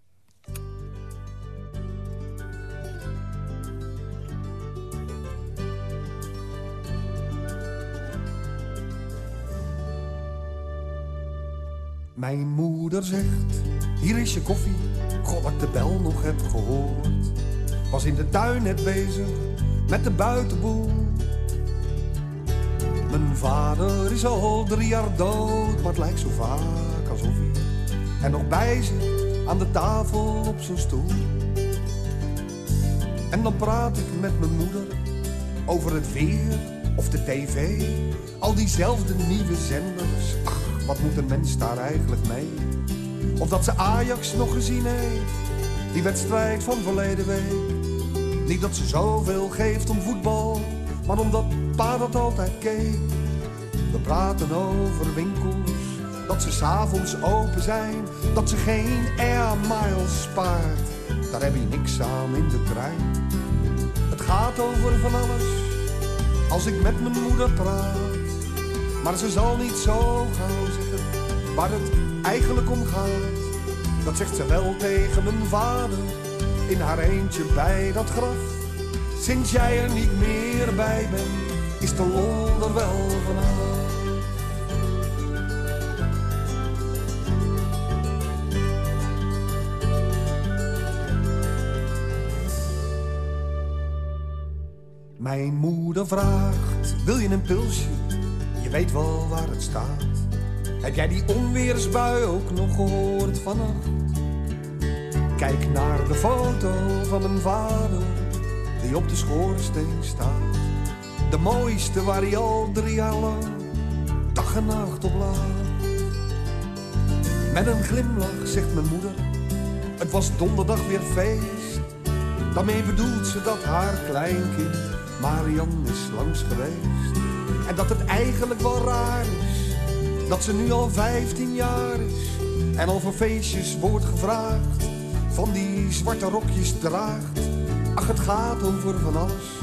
Mijn moeder zegt, hier is je koffie, god ik de bel nog heb gehoord. Was in de tuin net bezig met de buitenboel. Mijn vader is al drie jaar dood, maar het lijkt zo vaak alsof hij er nog bij zit aan de tafel op zijn stoel. En dan praat ik met mijn moeder over het weer of de tv. Al diezelfde nieuwe zenders. Wat moet een mens daar eigenlijk mee? Of dat ze Ajax nog gezien heeft, die wedstrijd van verleden week. Niet dat ze zoveel geeft om voetbal, maar omdat pa dat altijd keek. We praten over winkels, dat ze s'avonds open zijn, dat ze geen air miles spaart. Daar heb je niks aan in de trein. Het gaat over van alles, als ik met mijn moeder praat. Maar ze zal niet zo gauw zeggen waar het eigenlijk om gaat. Dat zegt ze wel tegen mijn vader, in haar eentje bij dat graf. Sinds jij er niet meer bij bent, is de lol er wel vanaf. Mijn moeder vraagt, wil je een pilsje? Weet wel waar het staat. Heb jij die onweersbui ook nog gehoord vannacht? Kijk naar de foto van mijn vader. die op de schoorsteen staat. De mooiste waar hij al drie jaar lang dag en nacht op laat. Met een glimlach zegt mijn moeder, het was donderdag weer feest. Daarmee bedoelt ze dat haar kleinkind Marian is langs geweest. En dat het eigenlijk wel raar is, dat ze nu al 15 jaar is. En al voor feestjes wordt gevraagd, van die zwarte rokjes draagt. Ach, het gaat over van alles.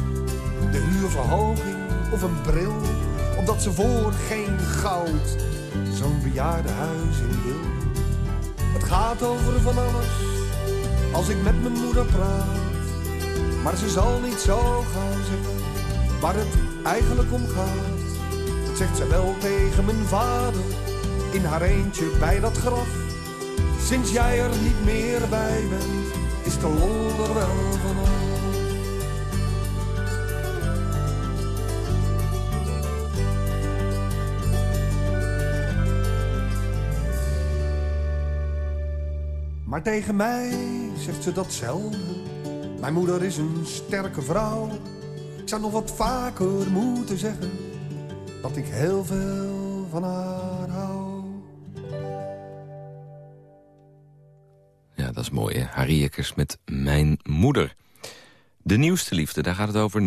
De huurverhoging of een bril, omdat ze voor geen goud zo'n bejaardenhuis in wil. Het gaat over van alles, als ik met mijn moeder praat. Maar ze zal niet zo gaan zeggen waar het eigenlijk om gaat. Dat zegt ze wel tegen mijn vader, in haar eentje bij dat graf. Sinds jij er niet meer bij bent, is de lol er wel vanaf. Maar tegen mij zegt ze datzelfde. Mijn moeder is een sterke vrouw. Zou nog wat vaker moeten zeggen dat ik heel veel van haar hou. Ja, dat is mooi, hè? Harry met Mijn Moeder. De nieuwste liefde, daar gaat het over 0800-1121.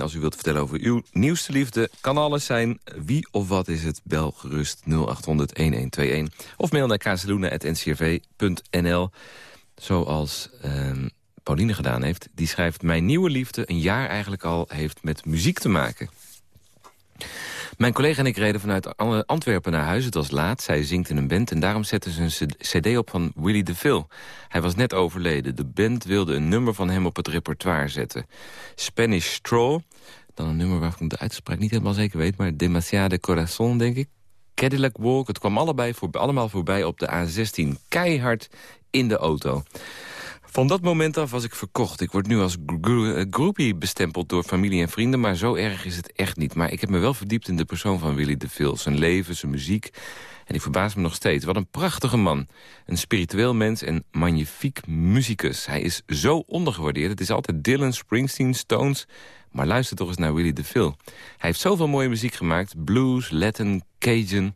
Als u wilt vertellen over uw nieuwste liefde, kan alles zijn. Wie of wat is het? Bel gerust 0800-1121. Of mail naar kazeloenen.ncrv.nl. Zoals ehm, Pauline gedaan heeft. Die schrijft... Mijn nieuwe liefde een jaar eigenlijk al heeft met muziek te maken. Mijn collega en ik reden vanuit An- Antwerpen naar huis. Het was laat, zij zingt in een band... en daarom zetten ze een cd op van Willy DeVille. Hij was net overleden. De band wilde een nummer van hem op het repertoire zetten. Spanish Straw, dan een nummer waarvan ik de uitspraak niet helemaal zeker weet... maar Demasiade Corazon, denk ik. Cadillac Walk, het kwam allebei voor, allemaal voorbij op de A16. Keihard in de auto. Van dat moment af was ik verkocht. Ik word nu als gro- eh, bestempeld door familie en vrienden... maar zo erg is het echt niet. Maar ik heb me wel verdiept in de persoon van Willy DeVille. Zijn leven, zijn muziek. En ik verbaas me nog steeds. Wat een prachtige man. Een spiritueel mens en magnifiek muzikus. Hij is zo ondergewaardeerd. Het is altijd Dylan, Springsteen, Stones... Maar luister toch eens naar Willy DeVille. Hij heeft zoveel mooie muziek gemaakt. Blues, Latin, Cajun...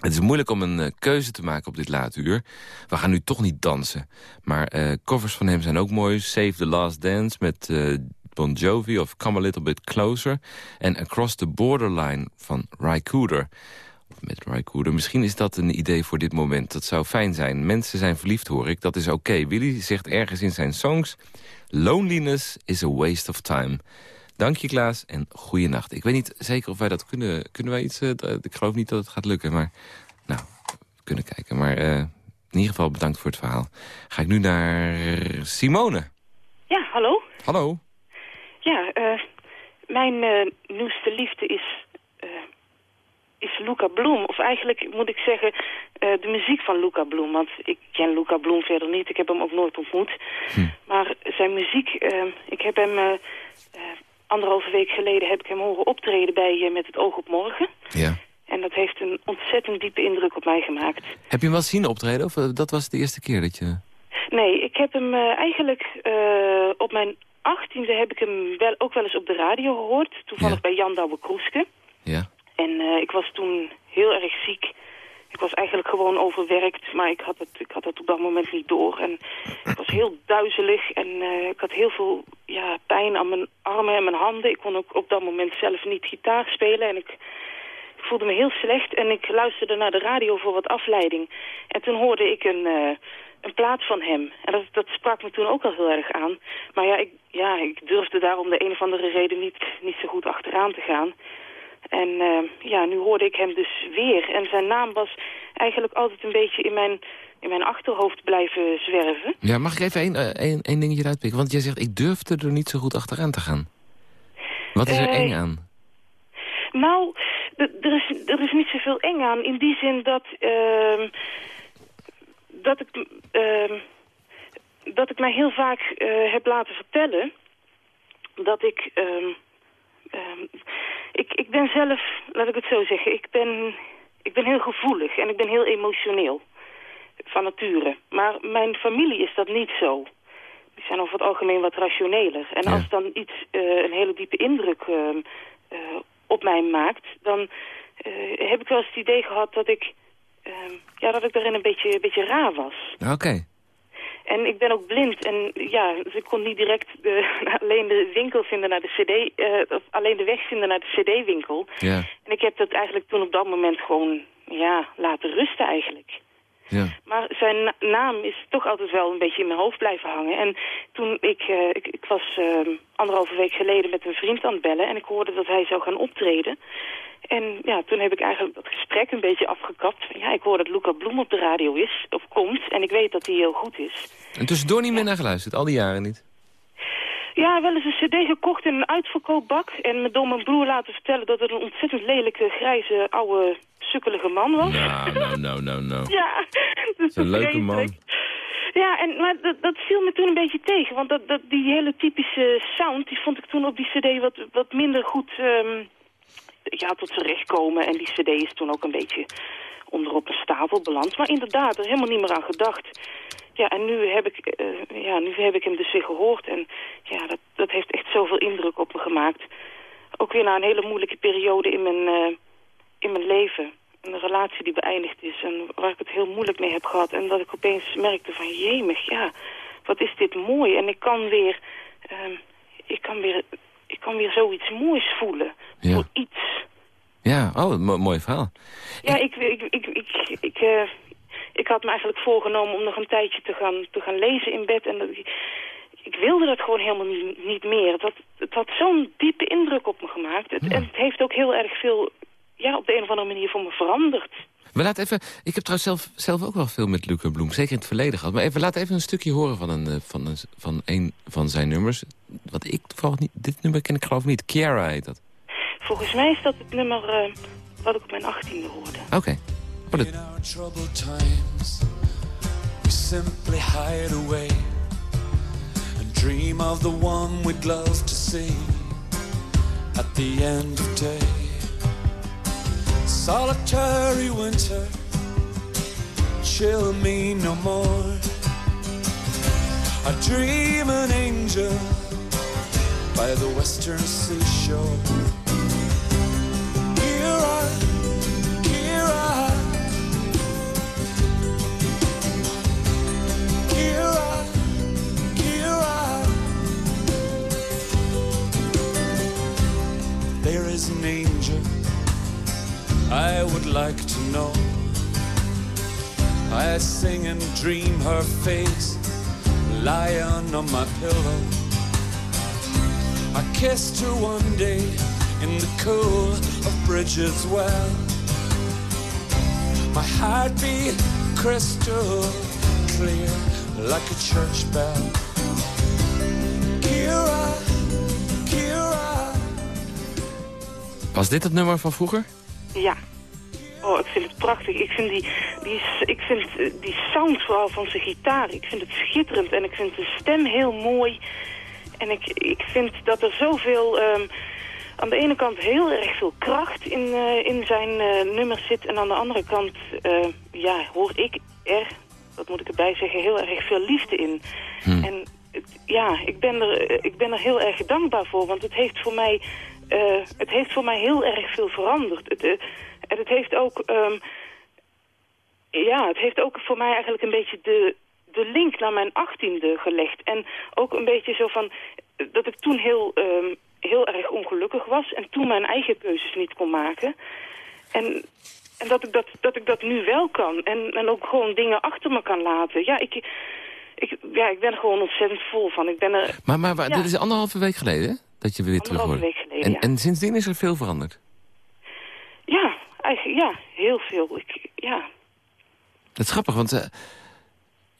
Het is moeilijk om een eh, keuze te maken op dit late uur. We gaan nu toch niet dansen. Maar eh, covers van hem zijn ook mooi. Save the Last Dance met eh, Bon Jovi of Come a Little Bit Closer. En Across the Borderline van Ry Cooder. Of met Ry Cooder. Misschien is dat een idee voor dit moment. Dat zou fijn zijn. Mensen zijn verliefd, hoor ik. Dat is oké. Willy zegt ergens in zijn songs... Loneliness is a waste of time. Dank je, Klaas, en goeienacht. Ik weet niet zeker of wij dat kunnen. Kunnen wij iets... eh, ik geloof niet dat het gaat lukken, maar... Nou, we kunnen kijken. Maar eh, in ieder geval bedankt voor het verhaal. Ga ik nu naar Simone. Ja, hallo. Hallo. Ja, eh, mijn nieuwste liefde is, is Luca Bloem. Of eigenlijk moet ik zeggen de muziek van Luca Bloem. Want ik ken Luca Bloem verder niet. Ik heb hem ook nooit ontmoet. Maar zijn muziek, ik heb hem anderhalve week geleden heb ik hem horen optreden bij eh, Met het oog op morgen. Ja. En dat heeft een ontzettend diepe indruk op mij gemaakt. Heb je hem wel zien optreden? Of eh, dat was de eerste keer dat je... Nee, ik heb hem eh, eigenlijk op mijn achttiende heb ik hem wel, ook wel eens op de radio gehoord. Toevallig bij Jan Douwe Kroeske. Ja. En ik was toen heel erg ziek. Ik was eigenlijk gewoon overwerkt, maar ik had het, ik had het op dat moment niet door. En ik was heel duizelig en eh, ik had heel veel ja, pijn aan mijn armen en mijn handen. Ik kon ook op dat moment zelf niet gitaar spelen en ik, voelde me heel slecht. En ik luisterde naar de radio voor wat afleiding. En toen hoorde ik een, eh, een plaat van hem. En dat, dat sprak me toen ook al heel erg aan. Maar ja, ik, ja, ik durfde daar om de een of andere reden niet, niet zo goed achteraan te gaan. En eh, ja, nu hoorde ik hem dus weer. En zijn naam was eigenlijk altijd een beetje in mijn, in mijn achterhoofd blijven zwerven. Ja, mag ik even één, eh, één, één dingetje eruit pikken? Want jij zegt, ik durfde er niet zo goed achteraan te gaan. Wat is er Eh, eng aan? Nou, er is, er is niet zoveel eng aan. In die zin dat, ehm, dat, ik, ehm, dat ik mij heel vaak heb laten vertellen dat ik... ehm, ik, ik ben zelf, laat ik het zo zeggen, ik ben, ik ben heel gevoelig en ik ben heel emotioneel van nature. Maar mijn familie is dat niet zo. die zijn over het algemeen wat rationeler. En als dan iets eh, een hele diepe indruk ehm, eh, op mij maakt... dan eh, heb ik wel eens het idee gehad dat ik, ja, dat ik daarin een beetje, een beetje raar was. Oké. En ik ben ook blind en ja, dus ik kon niet direct de, alleen de winkel vinden naar de cd, eh, of alleen de weg vinden naar de cd-winkel. Ja. En ik heb dat eigenlijk toen op dat moment gewoon, ja, laten rusten eigenlijk. Ja. Maar zijn na- naam is toch altijd wel een beetje in mijn hoofd blijven hangen. En toen ik, eh, ik, ik was eh, anderhalve week geleden met een vriend aan het bellen en ik hoorde dat hij zou gaan optreden. En ja, toen heb ik eigenlijk dat gesprek een beetje afgekapt. Ja, ik hoor dat Luca Bloem op de radio is, of komt, en ik weet dat hij heel goed is. En tussendoor niet meer naar geluisterd, al die jaren niet? Ja, wel eens een cd gekocht in een uitverkoopbak. En me door mijn broer laten vertellen dat het een ontzettend lelijke, grijze, oude, sukkelige man was. Nou, nou, nou, nou. Ja, dat is Een leuke man. Ja, en, maar dat, dat viel me toen een beetje tegen. Want dat, dat, die hele typische sound, die vond ik toen op die cd wat, wat minder goed ehm, ja, tot zijn recht komen. En die cd is toen ook een beetje onderop een stapel beland. Maar inderdaad, er helemaal niet meer aan gedacht. Ja, en nu heb ik, eh, ja, nu heb ik hem dus weer gehoord. En ja, dat, dat heeft echt zoveel indruk op me gemaakt. Ook weer na een hele moeilijke periode in mijn, eh, in mijn leven. Een relatie die beëindigd is en waar ik het heel moeilijk mee heb gehad. En dat ik opeens merkte van, jemig, ja, wat is dit mooi. En ik kan weer, ehm, ik kan weer, ik kan weer zoiets moois voelen. Ja. Voor iets. Ja, oh, mooi verhaal. Ja, ik, ik, ik, ik, ik, had me eigenlijk voorgenomen om nog een tijdje te gaan, te gaan lezen in bed. En dat, ik, wilde dat gewoon helemaal niet, niet meer. Het had, het had zo'n diepe indruk op me gemaakt. Het, En het heeft ook heel erg veel, ja, op de een of andere manier voor me veranderd. We laten even, ik heb trouwens zelf, zelf ook wel veel met Luca Bloem, zeker in het verleden gehad. Maar even, laat even een stukje horen van een, eh, van een, van een van zijn nummers. Wat ik toevallig niet, dit nummer ken ik geloof niet. Kiara heet dat. Volgens mij is dat het nummer eh, wat ik op mijn achttiende hoorde. Oké. Dat- In our troubled times, we simply hide away and dream of the one we'd love to see at the end of day. Solitary winter, chill me no more. I dream an angel by the western seashore. Kira, Kira. Kira, Kira. There is an angel I would like to know. I sing and dream her face lying on my pillow. I kissed her one day in the cool of Bridget's well. My heart beat crystal clear like a church bell. Kira, Kira. Was dit het nummer van vroeger? Ja. Oh, ik vind het prachtig. Ik vind die, die, ik vind eh, die sound vooral van zijn gitaar. Ik vind het schitterend en ik vind zijn stem heel mooi. En ik, ik vind dat er zoveel... ehm, aan de ene kant heel erg veel kracht in, eh, in zijn eh, nummers zit. En aan de andere kant, eh, ja, hoor ik er, dat moet ik erbij zeggen, heel erg veel liefde in. En het- ja, ik ben, er, eh, ik ben er heel erg dankbaar voor. Want het heeft voor mij, eh, het heeft voor mij heel erg veel veranderd. Het, eh, en het heeft ook... ehm, ja, het heeft ook voor mij eigenlijk een beetje de, de link naar mijn achttiende gelegd. En ook een beetje zo van dat ik toen heel, ehm, heel erg ongelukkig was en toen mijn eigen keuzes niet kon maken. En, en dat, ik dat, dat ik dat nu wel kan. En, en ook gewoon dingen achter me kan laten. Ja, ik, ik, ja, ik ben er gewoon ontzettend vol van. Ik ben er... Maar, maar, maar Ja. dit is anderhalve week geleden, hè? Dat je weer terug Anderhalve wordt. week geleden, en, ja. en sindsdien is er veel veranderd. Ja, eigenlijk, ja, heel veel. Ik, ja. Dat is grappig, want... eh,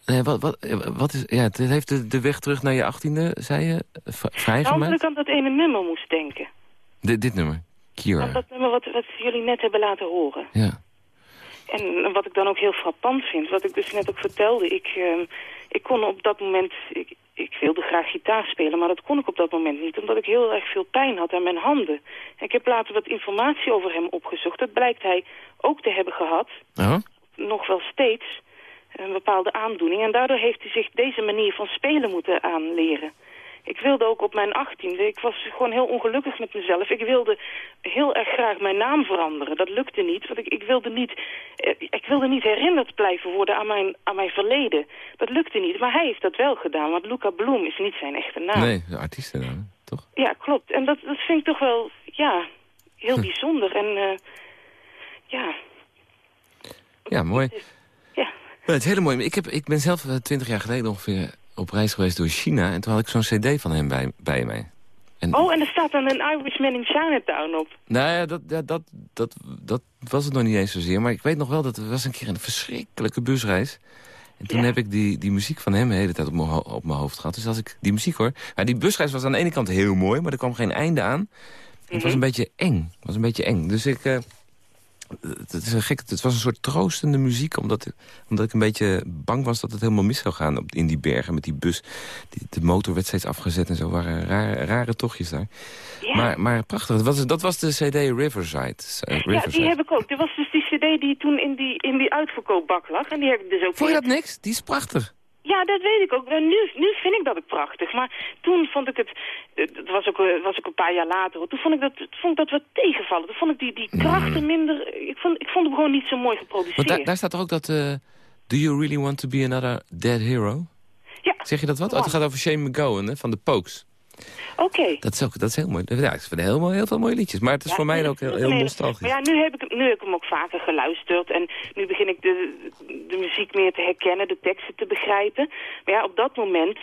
nee, wat, wat, wat is, ja, het heeft de, de weg terug naar je achttiende, zei je, v- Nou, omdat vrijgemaakt? ik aan dat ene nummer moest denken. Dit, dit nummer, Dat nummer wat, wat jullie net hebben laten horen. Ja. En wat ik dan ook heel frappant vind, wat ik dus net ook vertelde, ik, ehm, ik kon op dat moment, ik, ik wilde graag gitaar spelen, maar dat kon ik op dat moment niet, omdat ik heel erg veel pijn had aan mijn handen. En ik heb later wat informatie over hem opgezocht. Dat blijkt hij ook te hebben gehad, nog wel steeds. Een bepaalde aandoening. En daardoor heeft hij zich deze manier van spelen moeten aanleren. Ik wilde ook op mijn achttiende, ik was gewoon heel ongelukkig met mezelf. Ik wilde heel erg graag mijn naam veranderen. Dat lukte niet, want ik, ik, wilde, niet, eh, ik wilde niet herinnerd blijven worden aan mijn, aan mijn verleden. Dat lukte niet, maar hij heeft dat wel gedaan, want Luca Bloem is niet zijn echte naam. Nee, de artiestennaam, toch? Ja, klopt. En dat, dat vind ik toch wel, ja, heel bijzonder. En eh, ja, Ja, mooi. Ja. Maar het is hele mooi. Ik, heb, ik ben zelf eh, twintig jaar geleden ongeveer op reis geweest door China. En toen had ik zo'n cd van hem bij, bij mij. En, Oh, en er staat dan een Irishman in Chinatown op. Nou ja, dat, ja, dat, dat, dat was het nog niet eens zozeer. Maar ik weet nog wel dat er was een keer een verschrikkelijke busreis. En toen heb ik die, die muziek van hem de hele tijd op mijn, ho- op mijn hoofd gehad. Dus als ik die muziek hoor... Maar die busreis was aan de ene kant heel mooi, maar er kwam geen einde aan. Het was een beetje eng. Het was een beetje eng. Dus ik... eh, het, is een gek, het was een soort troostende muziek, omdat, omdat ik een beetje bang was dat het helemaal mis zou gaan op, in die bergen met die bus. Die, de motor werd steeds afgezet en zo, waren rare, rare tochtjes daar. Maar, maar prachtig, dat was, dat was de cd Riverside. eh, Ja, die heb ik ook. Er was dus die cd die toen in die, in die uitverkoopbak lag. En die heb ik dus ook Vond je dat niks? Die is prachtig. Ja, dat weet ik ook. Maar nu, nu vind ik dat ook prachtig. Maar toen vond ik het... Het was ook, eh, was ook een paar jaar later. Toen vond ik dat, vond ik dat wat tegenvallen. Toen vond ik die, die krachten minder... Ik vond, ik vond hem gewoon niet zo mooi geproduceerd. Daar, daar staat toch ook dat... eh, Do you really want to be another dead hero? Ja. Zeg je dat wat? Oh, het gaat over Shane McGowan, hè, van de Pokes. Oké. Dat is, ook, dat is heel mooi. Ja, ik vind heel, heel veel mooie liedjes. Maar het is Ja, voor mij ook heel, heel nostalgisch. Maar ja, nu heb, ik, hem- nu heb ik hem ook vaker geluisterd. En nu begin ik de, de muziek meer te herkennen, de teksten te begrijpen. Maar ja, op dat moment,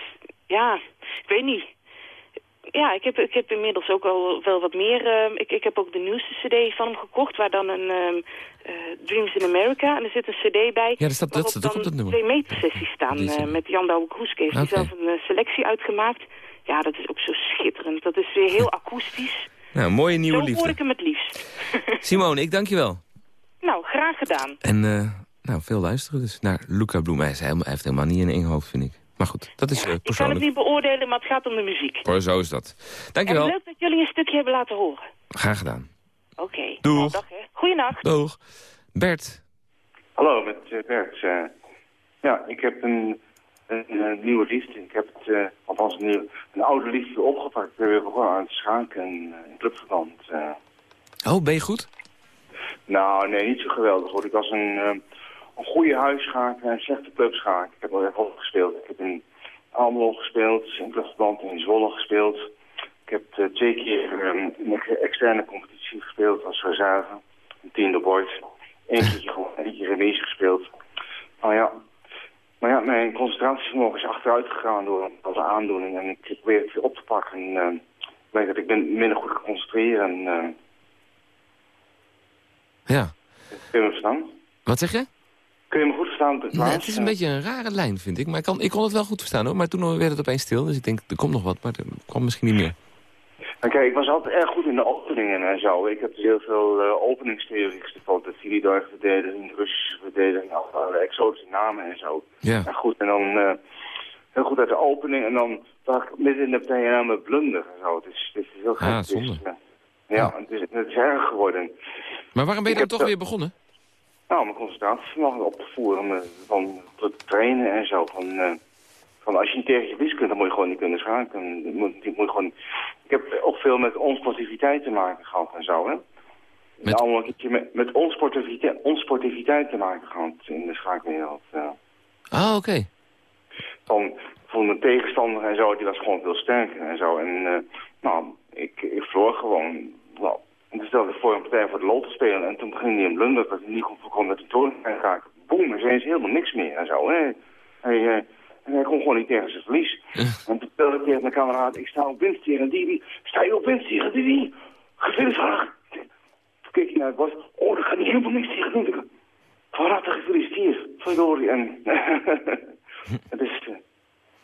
ja, ik weet niet. Ja, ik heb, ik heb inmiddels ook al wel wat meer... ehm, ik, ik heb ook de nieuwste cd van hem gekocht, waar dan een ehm, eh, Dreams in America... en er zit een cd bij Ja, dat staat- dat waarop staat ook op dat nummer. twee metersessies staan eh, met Jan Douwe Kroeske. Heeft hij Oké. zelf een eh, selectie uitgemaakt. Ja, dat is ook zo schitterend. Dat is weer heel akoestisch. Nou, mooie nieuwe Zo hoor liefde. ik hem het liefst. Simone, ik dank je wel. Nou, graag gedaan. En eh, nou, veel luisteren dus naar Luca Bloem. Hij, is helemaal, hij heeft helemaal niet een eng hoofd, vind ik. Maar goed, dat is eh, Ik kan het persoonlijk. niet beoordelen, maar het gaat om de muziek. Hoor, zo is dat. En Dankjewel. leuk dat jullie een stukje hebben laten horen. Graag gedaan. Oké. Doeg. Nou, dag, hè. Goeienacht. Doeg. Bert. Hallo, met eh, Bert. Eh, ja, ik heb een, een, een nieuwe liefde. Ik heb het, eh, althans een, een oude liefde opgepakt. Ik ben weer begonnen aan het schaken in, eh, in clubverband. eh. Oh, ben je goed? nou, nee, niet zo geweldig hoor. Ik was een, eh, een goede huisschaker en een slechte clubschaker. Ik heb al even gespeeld. Ik heb in Almelo gespeeld, in clubverband in Zwolle gespeeld. Ik heb eh, twee keer eh, in een externe competitie gespeeld als reserve. Een tiende bord. Eén keertje gewoon, één keer remise gespeeld. Nou ja, maar ja, mijn concentratievermogen is achteruit gegaan door een bepaalde aandoening. En ik probeer het weer op te pakken. En eh, ik weet dat ik ben minder goed kan concentreren. En, eh, Ja. kun je me verstaan? Wat zeg je? Kun je me goed verstaan? Het is een beetje een rare lijn, vind ik. Maar ik, kan, ik kon het wel goed verstaan, hoor. Maar toen werd het opeens stil. Dus ik denk, er komt nog wat. Maar er kwam misschien niet meer. Kijk, ik was altijd erg goed in de openingen en zo. Ik heb dus heel veel uh, openingstheorie gestudeerd. De Filidor verdediging, de Russische verdediging, exotische namen en zo. Ja. En goed, en dan uh, heel goed uit de opening. En dan dacht ik midden in de PNL met blunder en zo. Het is, het is heel gek. Ah, Het is, zonde. uh, ja, het is, het is erg geworden. Maar waarom ben je Ik dan toch weer begonnen? Nou, mijn concentratie op te voeren, van te trainen en zo. Van, eh, van als je niet tegen je verlies kunt, dan moet je gewoon niet kunnen schaken. Moet, gewoon... Ik heb ook veel met onsportiviteit te maken gehad en zo, hè. Met... Een keertje met, met onsportiviteit, onsportiviteit te maken gehad in de schaakwereld. ja. Ah, oké. Van, van mijn tegenstander en zo, die was gewoon veel sterker en zo. En eh, nou, ik, ik verloor gewoon. Nou, en toen stelde ik voor een partij voor de lol te spelen. En toen ging hij een blunder dat hij niet kon voorkomen met een toren en raken. Boem, er zijn ze helemaal niks meer en zo. Hè. Hij, eh, en hij kon gewoon niet tegen zijn verlies. En toen belde ik tegen mijn kameraad, ik sta op winst tegen die, die. Sta je op winst tegen die, die? Gefeliciteerd. Toen keek hij naar het bord. Oh, daar kan hij helemaal niks tegen doen. Van harte gefeliciteerd. Verdorie. En, het is, eh,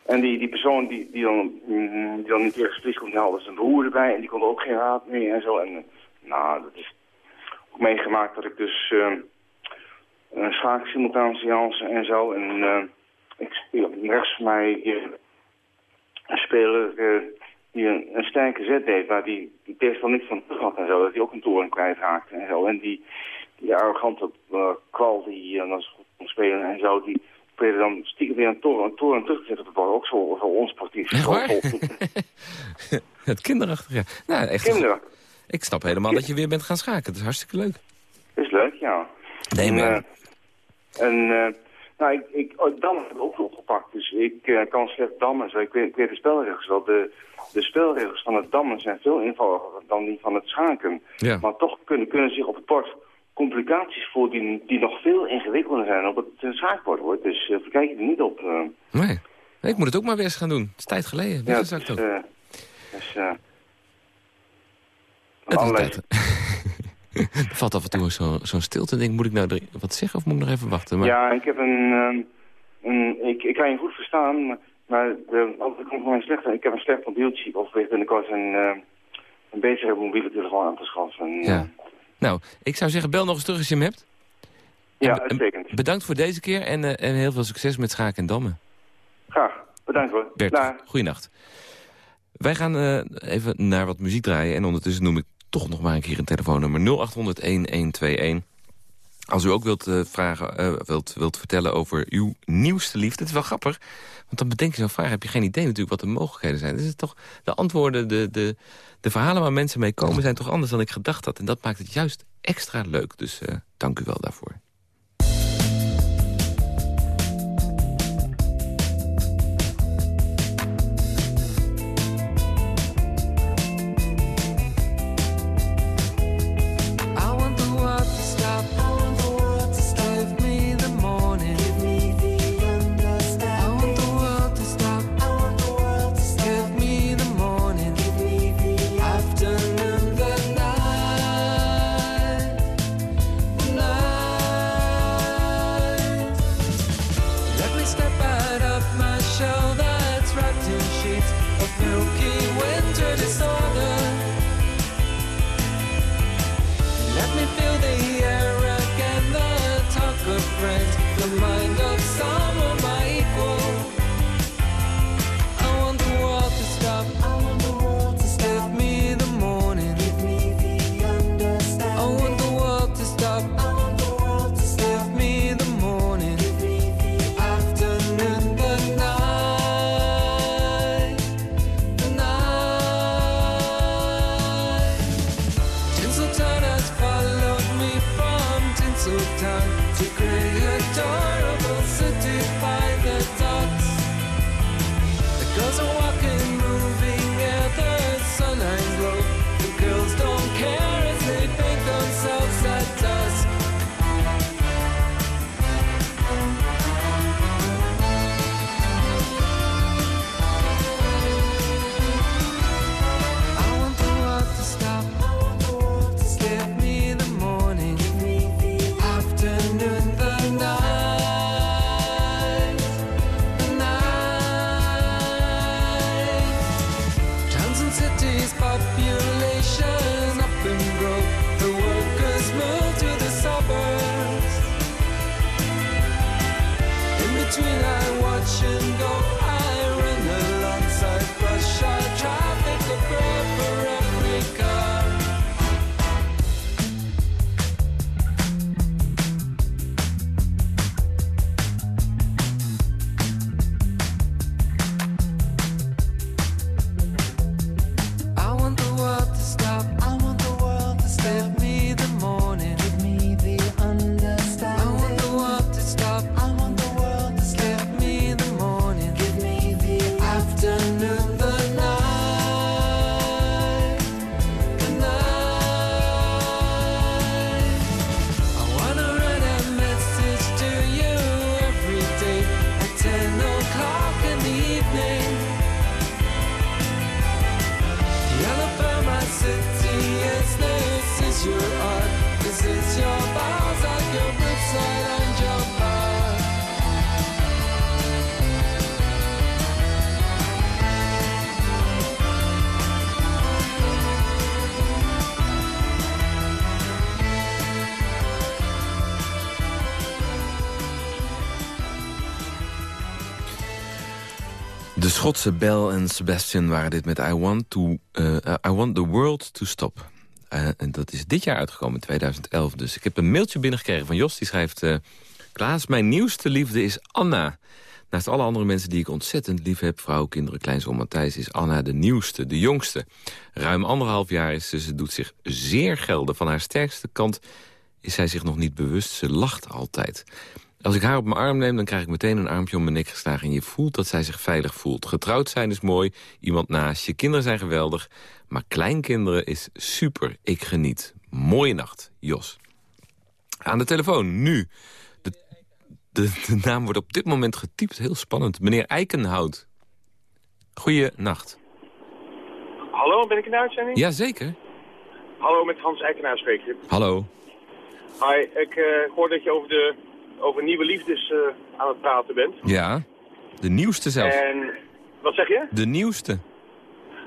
en die, die persoon die, die, dan, mm, die dan niet tegen zijn verlies komt, haalde zijn broer erbij. En die kon ook geen raad mee en zo. En eh, nou, dat is ook meegemaakt dat ik dus eh, een seance en zo. En ik speel rechts van mij hier een speler eh, die een, een sterke zet deed, waar die, die tegenstander niet van terug had en zo. Dat hij ook een toren kwijtraakte en zo. En die, die arrogante eh, kwal die uh, kon spelen en zo, die, probeerde dan stiekem weer een toren, een toren terug te zetten. Dat was ook zo, zo onsportief. Echt waar? Het kinderachtig, ja. Nou, echt, Kinderachtig. Ik snap helemaal dat je weer bent gaan schaken. Dat is hartstikke leuk. is leuk, ja. Nee, En, maar... eh, en eh, nou, ik, ik, oh, dammen heb ik ook nog gepakt. Dus ik eh, kan slecht dammen. Zo, ik, weet, ik weet de spelregels wel. De, de spelregels van het dammen zijn veel eenvoudiger dan die van het schaken. Ja. Maar toch kunnen, kunnen zich op het bord complicaties voordienen die nog veel ingewikkelder zijn op het eh, schaakbord. Hoor. Dus uh, verkijk je er niet op. eh. Nee. Nee, ik moet het ook maar weer eens gaan doen. Het is tijd geleden. ja, Weggezakt dus, ook. eh, dus, eh, Het is tijd. er valt af en toe zo'n zo stilte. Denk, moet ik nou wat zeggen of moet ik nog even wachten? Maar... Ja, ik heb een... ehm, een ik, ik kan je goed verstaan, maar, maar de, het komt van mijn slechte... Ik heb een slecht mobieltje. Ik overweeg binnenkort een, eh, een betere mobiele telefoon aan te schaffen. Ja. Nou, ik zou zeggen, bel nog eens terug als je hem hebt. Ja, uitstekend. Bedankt voor deze keer en, eh, en heel veel succes met schaken en dammen. Graag. Bedankt hoor. Bert, goeienacht. Wij gaan eh, even naar wat muziek draaien. En ondertussen noem ik toch nog maar een keer een telefoonnummer 0800-1121. Als u ook wilt, eh, vragen, eh, wilt, wilt vertellen over uw nieuwste liefde. Het is wel grappig, want dan bedenk je zo'n vraag. Heb je geen idee natuurlijk wat de mogelijkheden zijn. Dus het is toch, de antwoorden, de, de, de verhalen waar mensen mee komen... zijn toch anders dan ik gedacht had. En dat maakt het juist extra leuk. Dus eh, dank u wel daarvoor. De Schotse Bell en Sebastian waren dit met I Want, to, eh, I want the World to Stop. Eh, en dat is dit jaar uitgekomen, 2011. Dus ik heb een mailtje binnengekregen van Jos. Die schrijft... eh, Klaas, mijn nieuwste liefde is Anna. Naast alle andere mensen die ik ontzettend lief heb... vrouw, kinderen, kleinzoon Matthijs... is Anna de nieuwste, de jongste. Ruim anderhalf jaar is ze. Ze doet zich zeer gelden. Van haar sterkste kant is zij zich nog niet bewust. Ze lacht altijd. Als ik haar op mijn arm neem, dan krijg ik meteen een armpje om mijn nek geslagen. En je voelt dat zij zich veilig voelt. Getrouwd zijn is mooi, iemand naast je. Kinderen zijn geweldig. Maar kleinkinderen is super. Ik geniet. Mooie nacht, Jos. Aan de telefoon, nu. De, de, de naam wordt op dit moment getypt. Heel spannend. Meneer Eikenhout. Goeie nacht. Hallo, ben ik in de uitzending? Jazeker. Hallo, met Hans Eikenaar spreek je. Hallo. Hi, ik eh, hoor dat je over, de, over nieuwe liefdes eh, aan het praten bent. Ja, de nieuwste zelfs. En, wat zeg je? De nieuwste.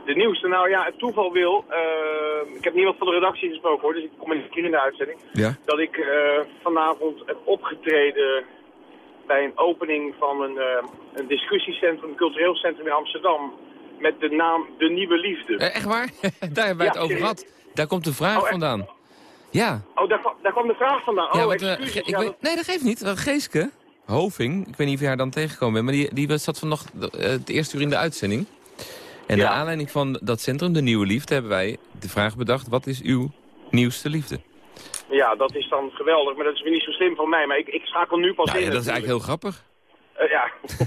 De nieuwste, nou ja, het toeval wil, eh, ik heb niemand van de redactie gesproken hoor, dus ik kom een keer in de uitzending, Ja. dat ik eh, vanavond heb opgetreden bij een opening van een, eh, een discussiecentrum, een cultureel centrum in Amsterdam, met de naam De Nieuwe Liefde. Eh, echt waar? Daar hebben wij Ja, het over gehad. Daar komt de vraag Oh, echt? vandaan. Ja. Oh, daar, kwam- daar kwam de vraag vandaan. ja oh, want, eh, excuses. Ik Ja, weet, dat- nee, dat geeft niet. Geeske, Hoving, ik weet niet of je haar dan tegengekomen bent... maar die, die zat vanochtend eh, het eerste uur in de uitzending. En naar aanleiding van dat centrum, De Nieuwe Liefde... hebben wij de vraag bedacht, wat is uw nieuwste liefde? Ja, dat is dan geweldig, maar dat is weer niet zo slim van mij. Maar ik, ik schakel nu pas Nou, in. ja, dat is eigenlijk heel grappig. Eh, ja.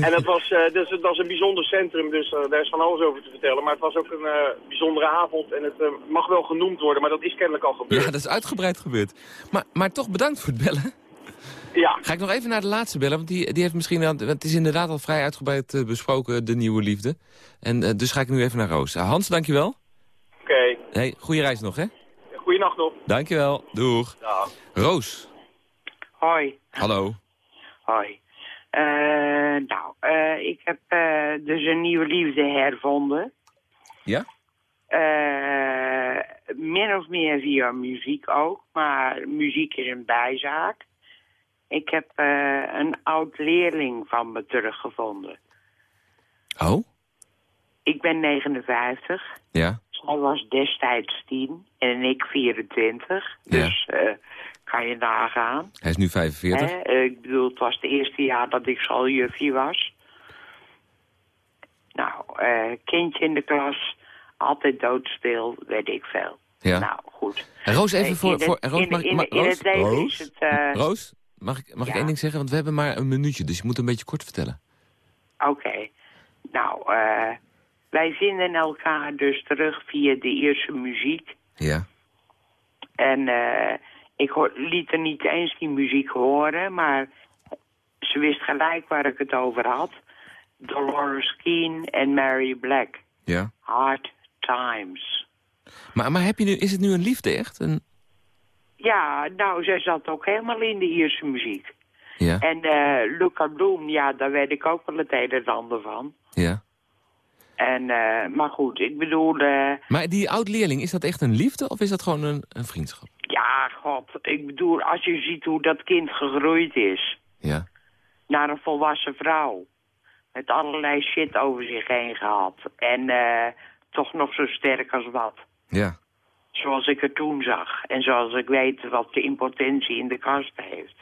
en dat was, eh, dus, dat is een bijzonder centrum, dus eh, daar is van alles over te vertellen. Maar het was ook een eh, bijzondere avond en het mag wel genoemd worden, maar dat is kennelijk al gebeurd. Ja, dat is uitgebreid gebeurd. Maar, maar toch bedankt voor het bellen. Ja. Ga ik nog even naar de laatste bellen, want die, die heeft misschien... wel- want Het is inderdaad al vrij uitgebreid besproken, de nieuwe liefde. En dus ga ik nu even naar Roos. Uh, Hans, dankjewel. Oké, Hey, goede reis nog, hè? goeienacht nog. Dankjewel. Doeg. Dag. Roos. Hoi. Hallo. Hoi. Eh, nou, eh, ik heb eh, dus een nieuwe liefde hervonden. Ja? Min of meer via muziek ook, maar muziek is een bijzaak. Ik heb een oud leerling van me teruggevonden. Oh? Ik ben 59. Ja. Zij was destijds 10 en ik 24. Dus eh, kan je nagaan. Hij is nu 45. Hè? Eh, Ik bedoel, het was het eerste jaar dat ik schooljuffie was. Nou, eh, kindje in de klas, altijd doodstil, weet ik veel. Ja. Nou, goed. En Roos, even Eh, voor... voor Roos, mag, in- Roos? het leven Roos? is het, Roos, mag ik, mag ik één ding zeggen? Want we hebben maar een minuutje, dus je moet een beetje kort vertellen. Oké. Nou, eh, wij vinden elkaar dus terug via de eerste muziek. Ja. En eh, ik liet er niet eens die muziek horen, maar ze wist gelijk waar ik het over had. Dolores Keane en Mary Black. Ja. Hard Times. Maar, maar heb je nu, is het nu een liefde echt? Een... Ja, nou, zij zat ook helemaal in de eerste muziek. Ja. En eh Luca Bloem, ja, daar weet ik ook wel het een en ander van. Ja. En, eh, maar goed, ik bedoel, eh, Maar die oud-leerling, is dat echt een liefde of is dat gewoon een, een vriendschap? Ja, god, ik bedoel, als je ziet hoe dat kind gegroeid is Ja. naar een volwassen vrouw. Met allerlei shit over zich heen gehad. En eh, toch nog zo sterk als wat. Ja. Zoals ik het toen zag. En zoals ik weet wat de impotentie in de kast heeft.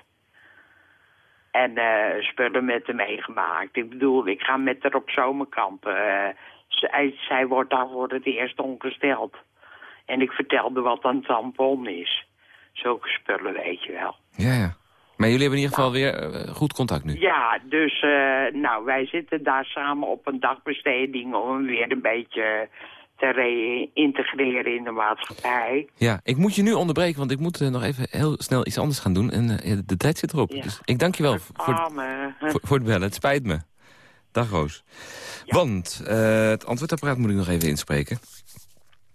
En eh, spullen met hem meegemaakt. Ik bedoel, ik ga met haar op zomerkamp. Eh, zij, zij wordt daar voor het eerst ongesteld. En ik vertelde wat een tampon is. Zulke spullen, weet je wel. Ja, ja. Maar jullie hebben in ieder geval weer eh, goed contact nu. Ja, dus eh, nou, wij zitten daar samen op een dagbesteding... om hem weer een beetje te reïntegreren in de maatschappij. Ja, ik moet je nu onderbreken, want ik moet eh, nog even heel snel iets anders gaan doen. En de tijd zit erop. Dus ik dank je wel voor, voor, het bellen. Het spijt me. Dag Roos. Want het antwoordapparaat moet ik nog even inspreken.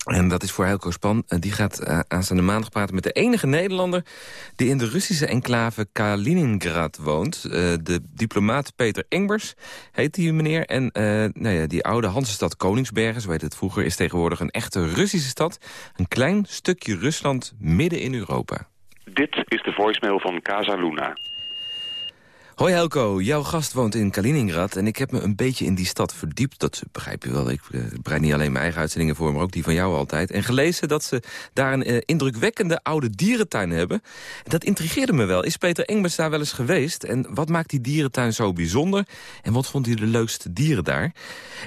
En dat is voor Helco Span. En die gaat eh, aanstaande maandag praten met de enige Nederlander... die in de Russische enclave Kaliningrad woont. Eh, de diplomaat Peter Engbers heet die meneer. En eh, nou ja, die oude Hansestad Koningsbergen, zo heet het vroeger... is tegenwoordig een echte Russische stad. Een klein stukje Rusland midden in Europa. Dit is de voicemail van Casa Luna. Hoi Helco, jouw gast woont in Kaliningrad en ik heb me een beetje in die stad verdiept. Dat begrijp je wel, ik eh, bereid niet alleen mijn eigen uitzendingen voor, maar ook die van jou altijd. En gelezen dat ze daar een eh, indrukwekkende oude dierentuin hebben. En dat intrigeerde me wel. Is Peter Engbers daar wel eens geweest? En wat maakt die dierentuin zo bijzonder? En wat vond hij de leukste dieren daar?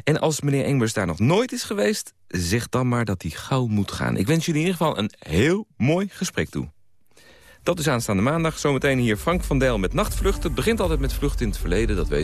En als meneer Engbers daar nog nooit is geweest, zeg dan maar dat hij gauw moet gaan. Ik wens jullie in ieder geval een heel mooi gesprek toe. Dat is aanstaande maandag. Zometeen hier Frank van Dijl met Nachtvluchten. Het begint altijd met Vlucht in het Verleden, dat weet